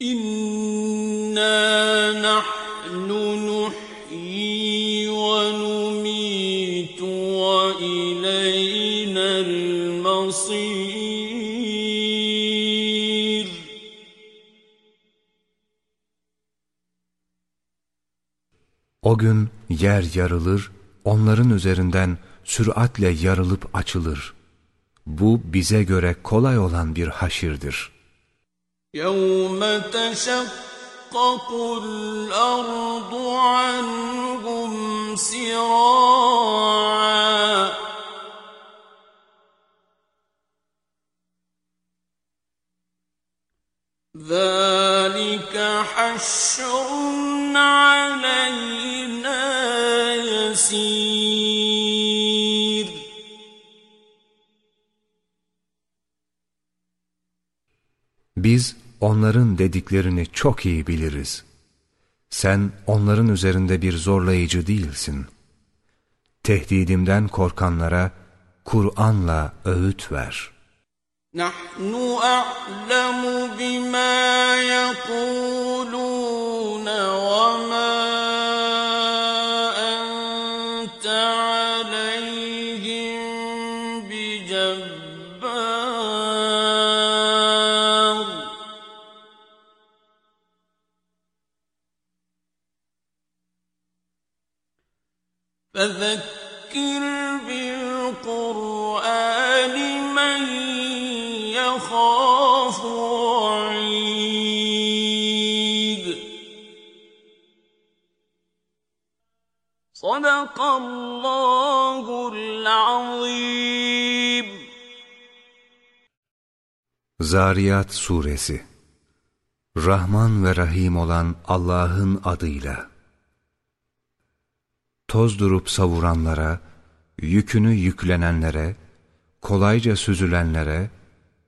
İnna nahnu nuhyi ve numitu ve ileynel masir. O gün yer yarılır, onların üzerinden süratle yarılıp açılır. Bu bize göre kolay olan bir haşirdir. يوم تشقق تشقق الأرض عنهم سراعا ذلك حشر علينا يسير Biz onların dediklerini çok iyi biliriz. Sen onların üzerinde bir zorlayıcı değilsin. Tehdidimden korkanlara Kur'an'la öğüt ver.'' نحن أعلم بما يقولون وما فذكر بالقرآن من يخاف وعيد صدق الله العظيم Zariyat Suresi Rahman ve Rahim olan Allah'ın adıyla Toz durup savuranlara, yükünü yüklenenlere, kolayca süzülenlere,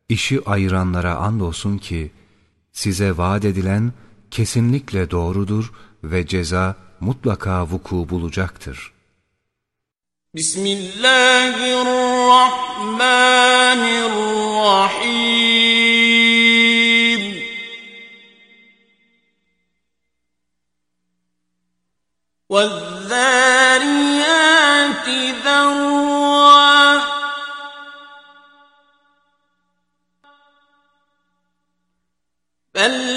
işi ayıranlara andolsun ki, size vaat edilen kesinlikle doğrudur ve ceza mutlaka vuku bulacaktır. Bismillahirrahmanirrahim وَالذَّارِيَاتِ والذاريات ذروا. بل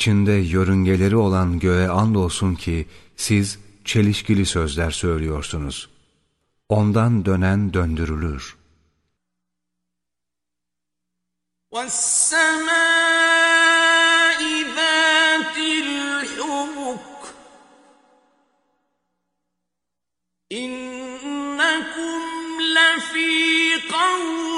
İçinde yörüngeleri olan göğe andolsun ki siz çelişkili sözler söylüyorsunuz. Ondan dönen döndürülür. والسماء ذات الحبك إنكم لفي قول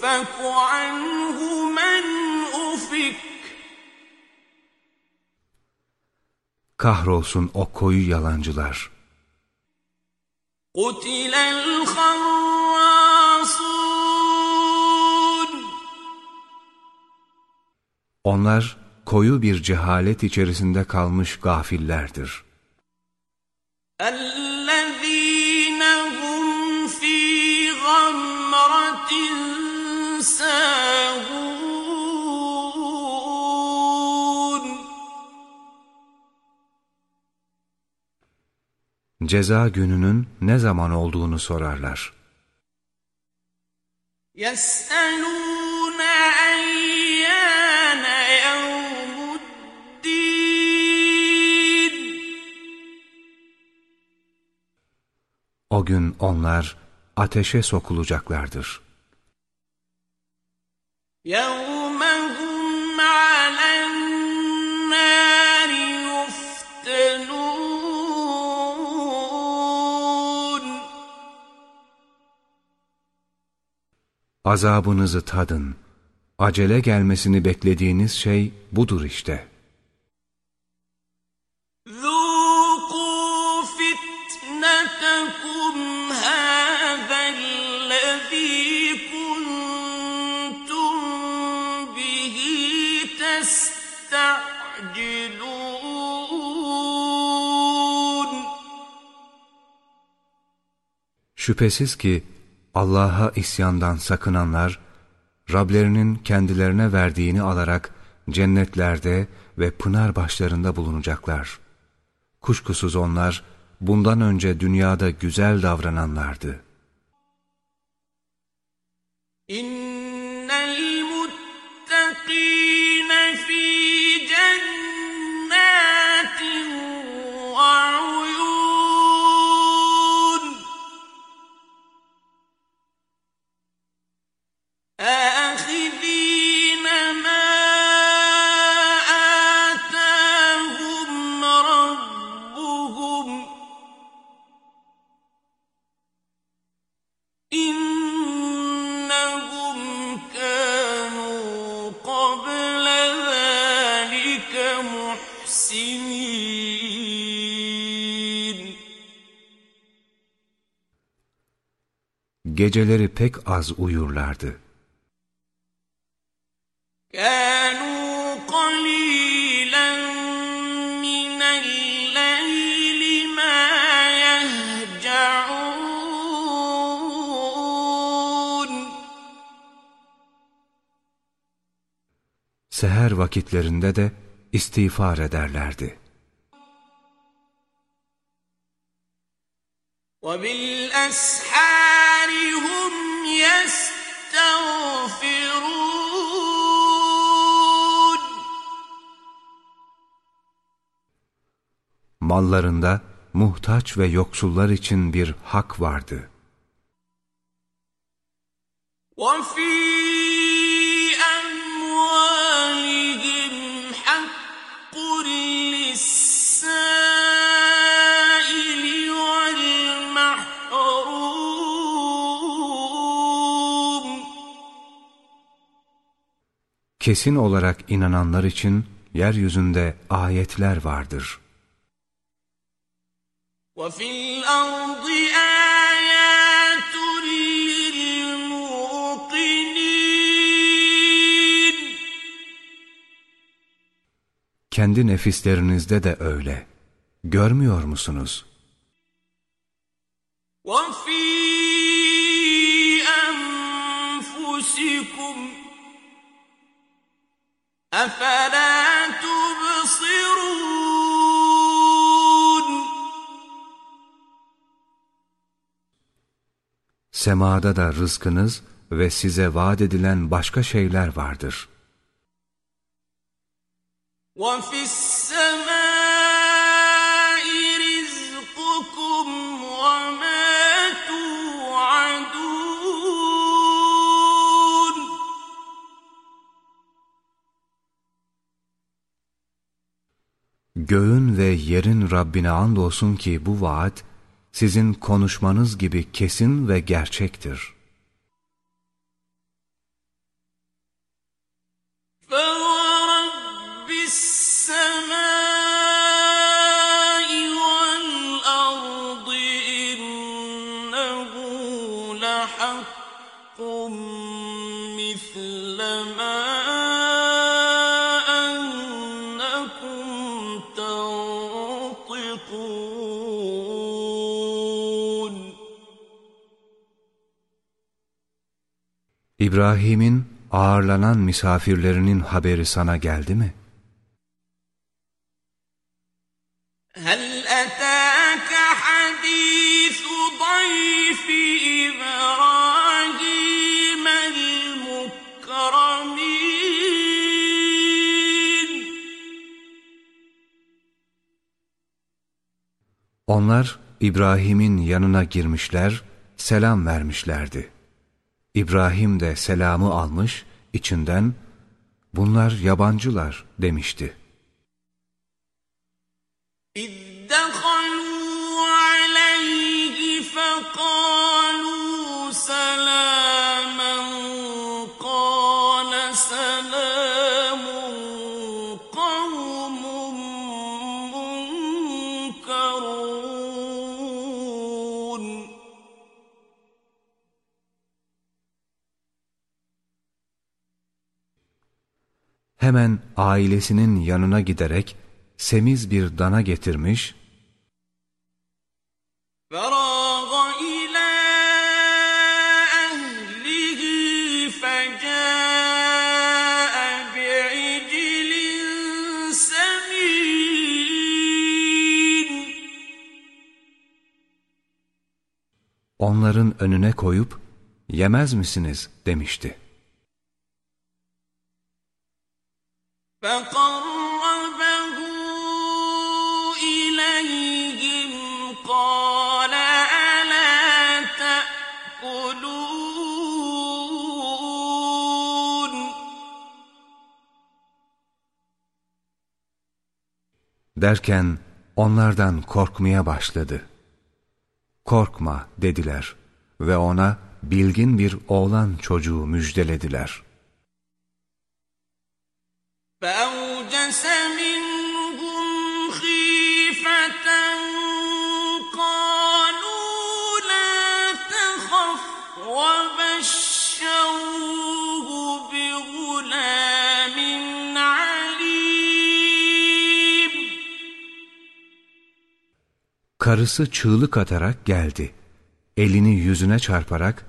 يؤفك عنه من أفك Kahrolsun o koyu yalancılar. قتل الخراصون Onlar koyu bir cehalet içerisinde kalmış gafillerdir. Ceza gününün ne zaman olduğunu sorarlar. يسألون أيان يوم الدين O gün onlar ateşe sokulacaklardır. يوم هم على النار azabınızı tadın. Acele gelmesini beklediğiniz şey budur işte. Şüphesiz ki Allah'a isyandan sakınanlar, Rablerinin kendilerine verdiğini alarak cennetlerde ve pınar başlarında bulunacaklar. Kuşkusuz onlar bundan önce dünyada güzel davrananlardı. İnnel Geceleri pek az uyurlardı. Seher vakitlerinde de istiğfar ederlerdi. وبالأسحار هم يستغفرون Mallarında muhtaç ve yoksullar için bir hak vardı. وفي أموالهم حق للسائل والمحروم Kesin olarak inananlar için yeryüzünde ayetler vardır. وفي الأرض آيات للموقنين Kendi nefislerinizde de öyle. Görmüyor musunuz? وفي أنفسكم أفلا Semada da rızkınız ve size vaat edilen başka şeyler vardır. وفي السماء رزقكم وما توعدون Göğün ve yerin Rabbine andolsun ki bu vaat sizin konuşmanız gibi kesin ve gerçektir. İbrahim'in ağırlanan misafirlerinin haberi sana geldi mi? هل أتاك حديث ضيف إبراهيم المكرمين Onlar İbrahim'in yanına girmişler, selam vermişlerdi. İbrahim de selamı almış, içinden bunlar yabancılar demişti. İddekhalû aleyhi fekâlû selâm hemen ailesinin yanına giderek semiz bir dana getirmiş. Onların önüne koyup yemez misiniz demişti. Derken onlardan korkmaya başladı. Korkma dediler ve ona bilgin bir oğlan çocuğu müjdelediler. فأوجس منهم خيفة قالوا لا تخف وبشروه بغلام عليم Karısı çığlık atarak geldi. Elini yüzüne çarparak,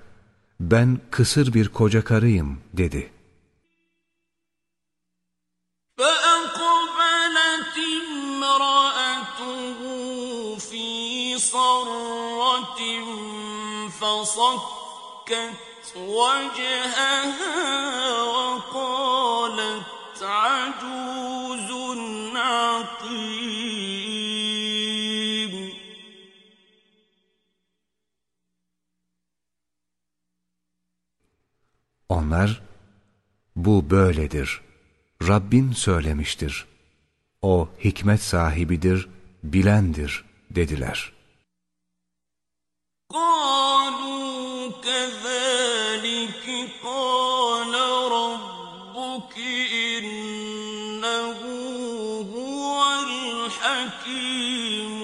ben kısır bir koca karıyım dedi. فصكت وجهها وقالت عجوز عقيم Onlar, bu böyledir. Rabbin söylemiştir. O hikmet sahibidir, bilendir dediler. قالوا كذلك قال ربك إنه هو الحكيم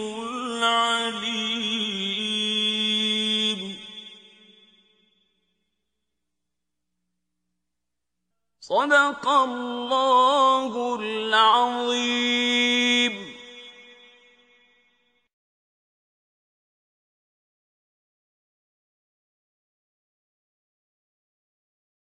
العليم. صدق الله العظيم.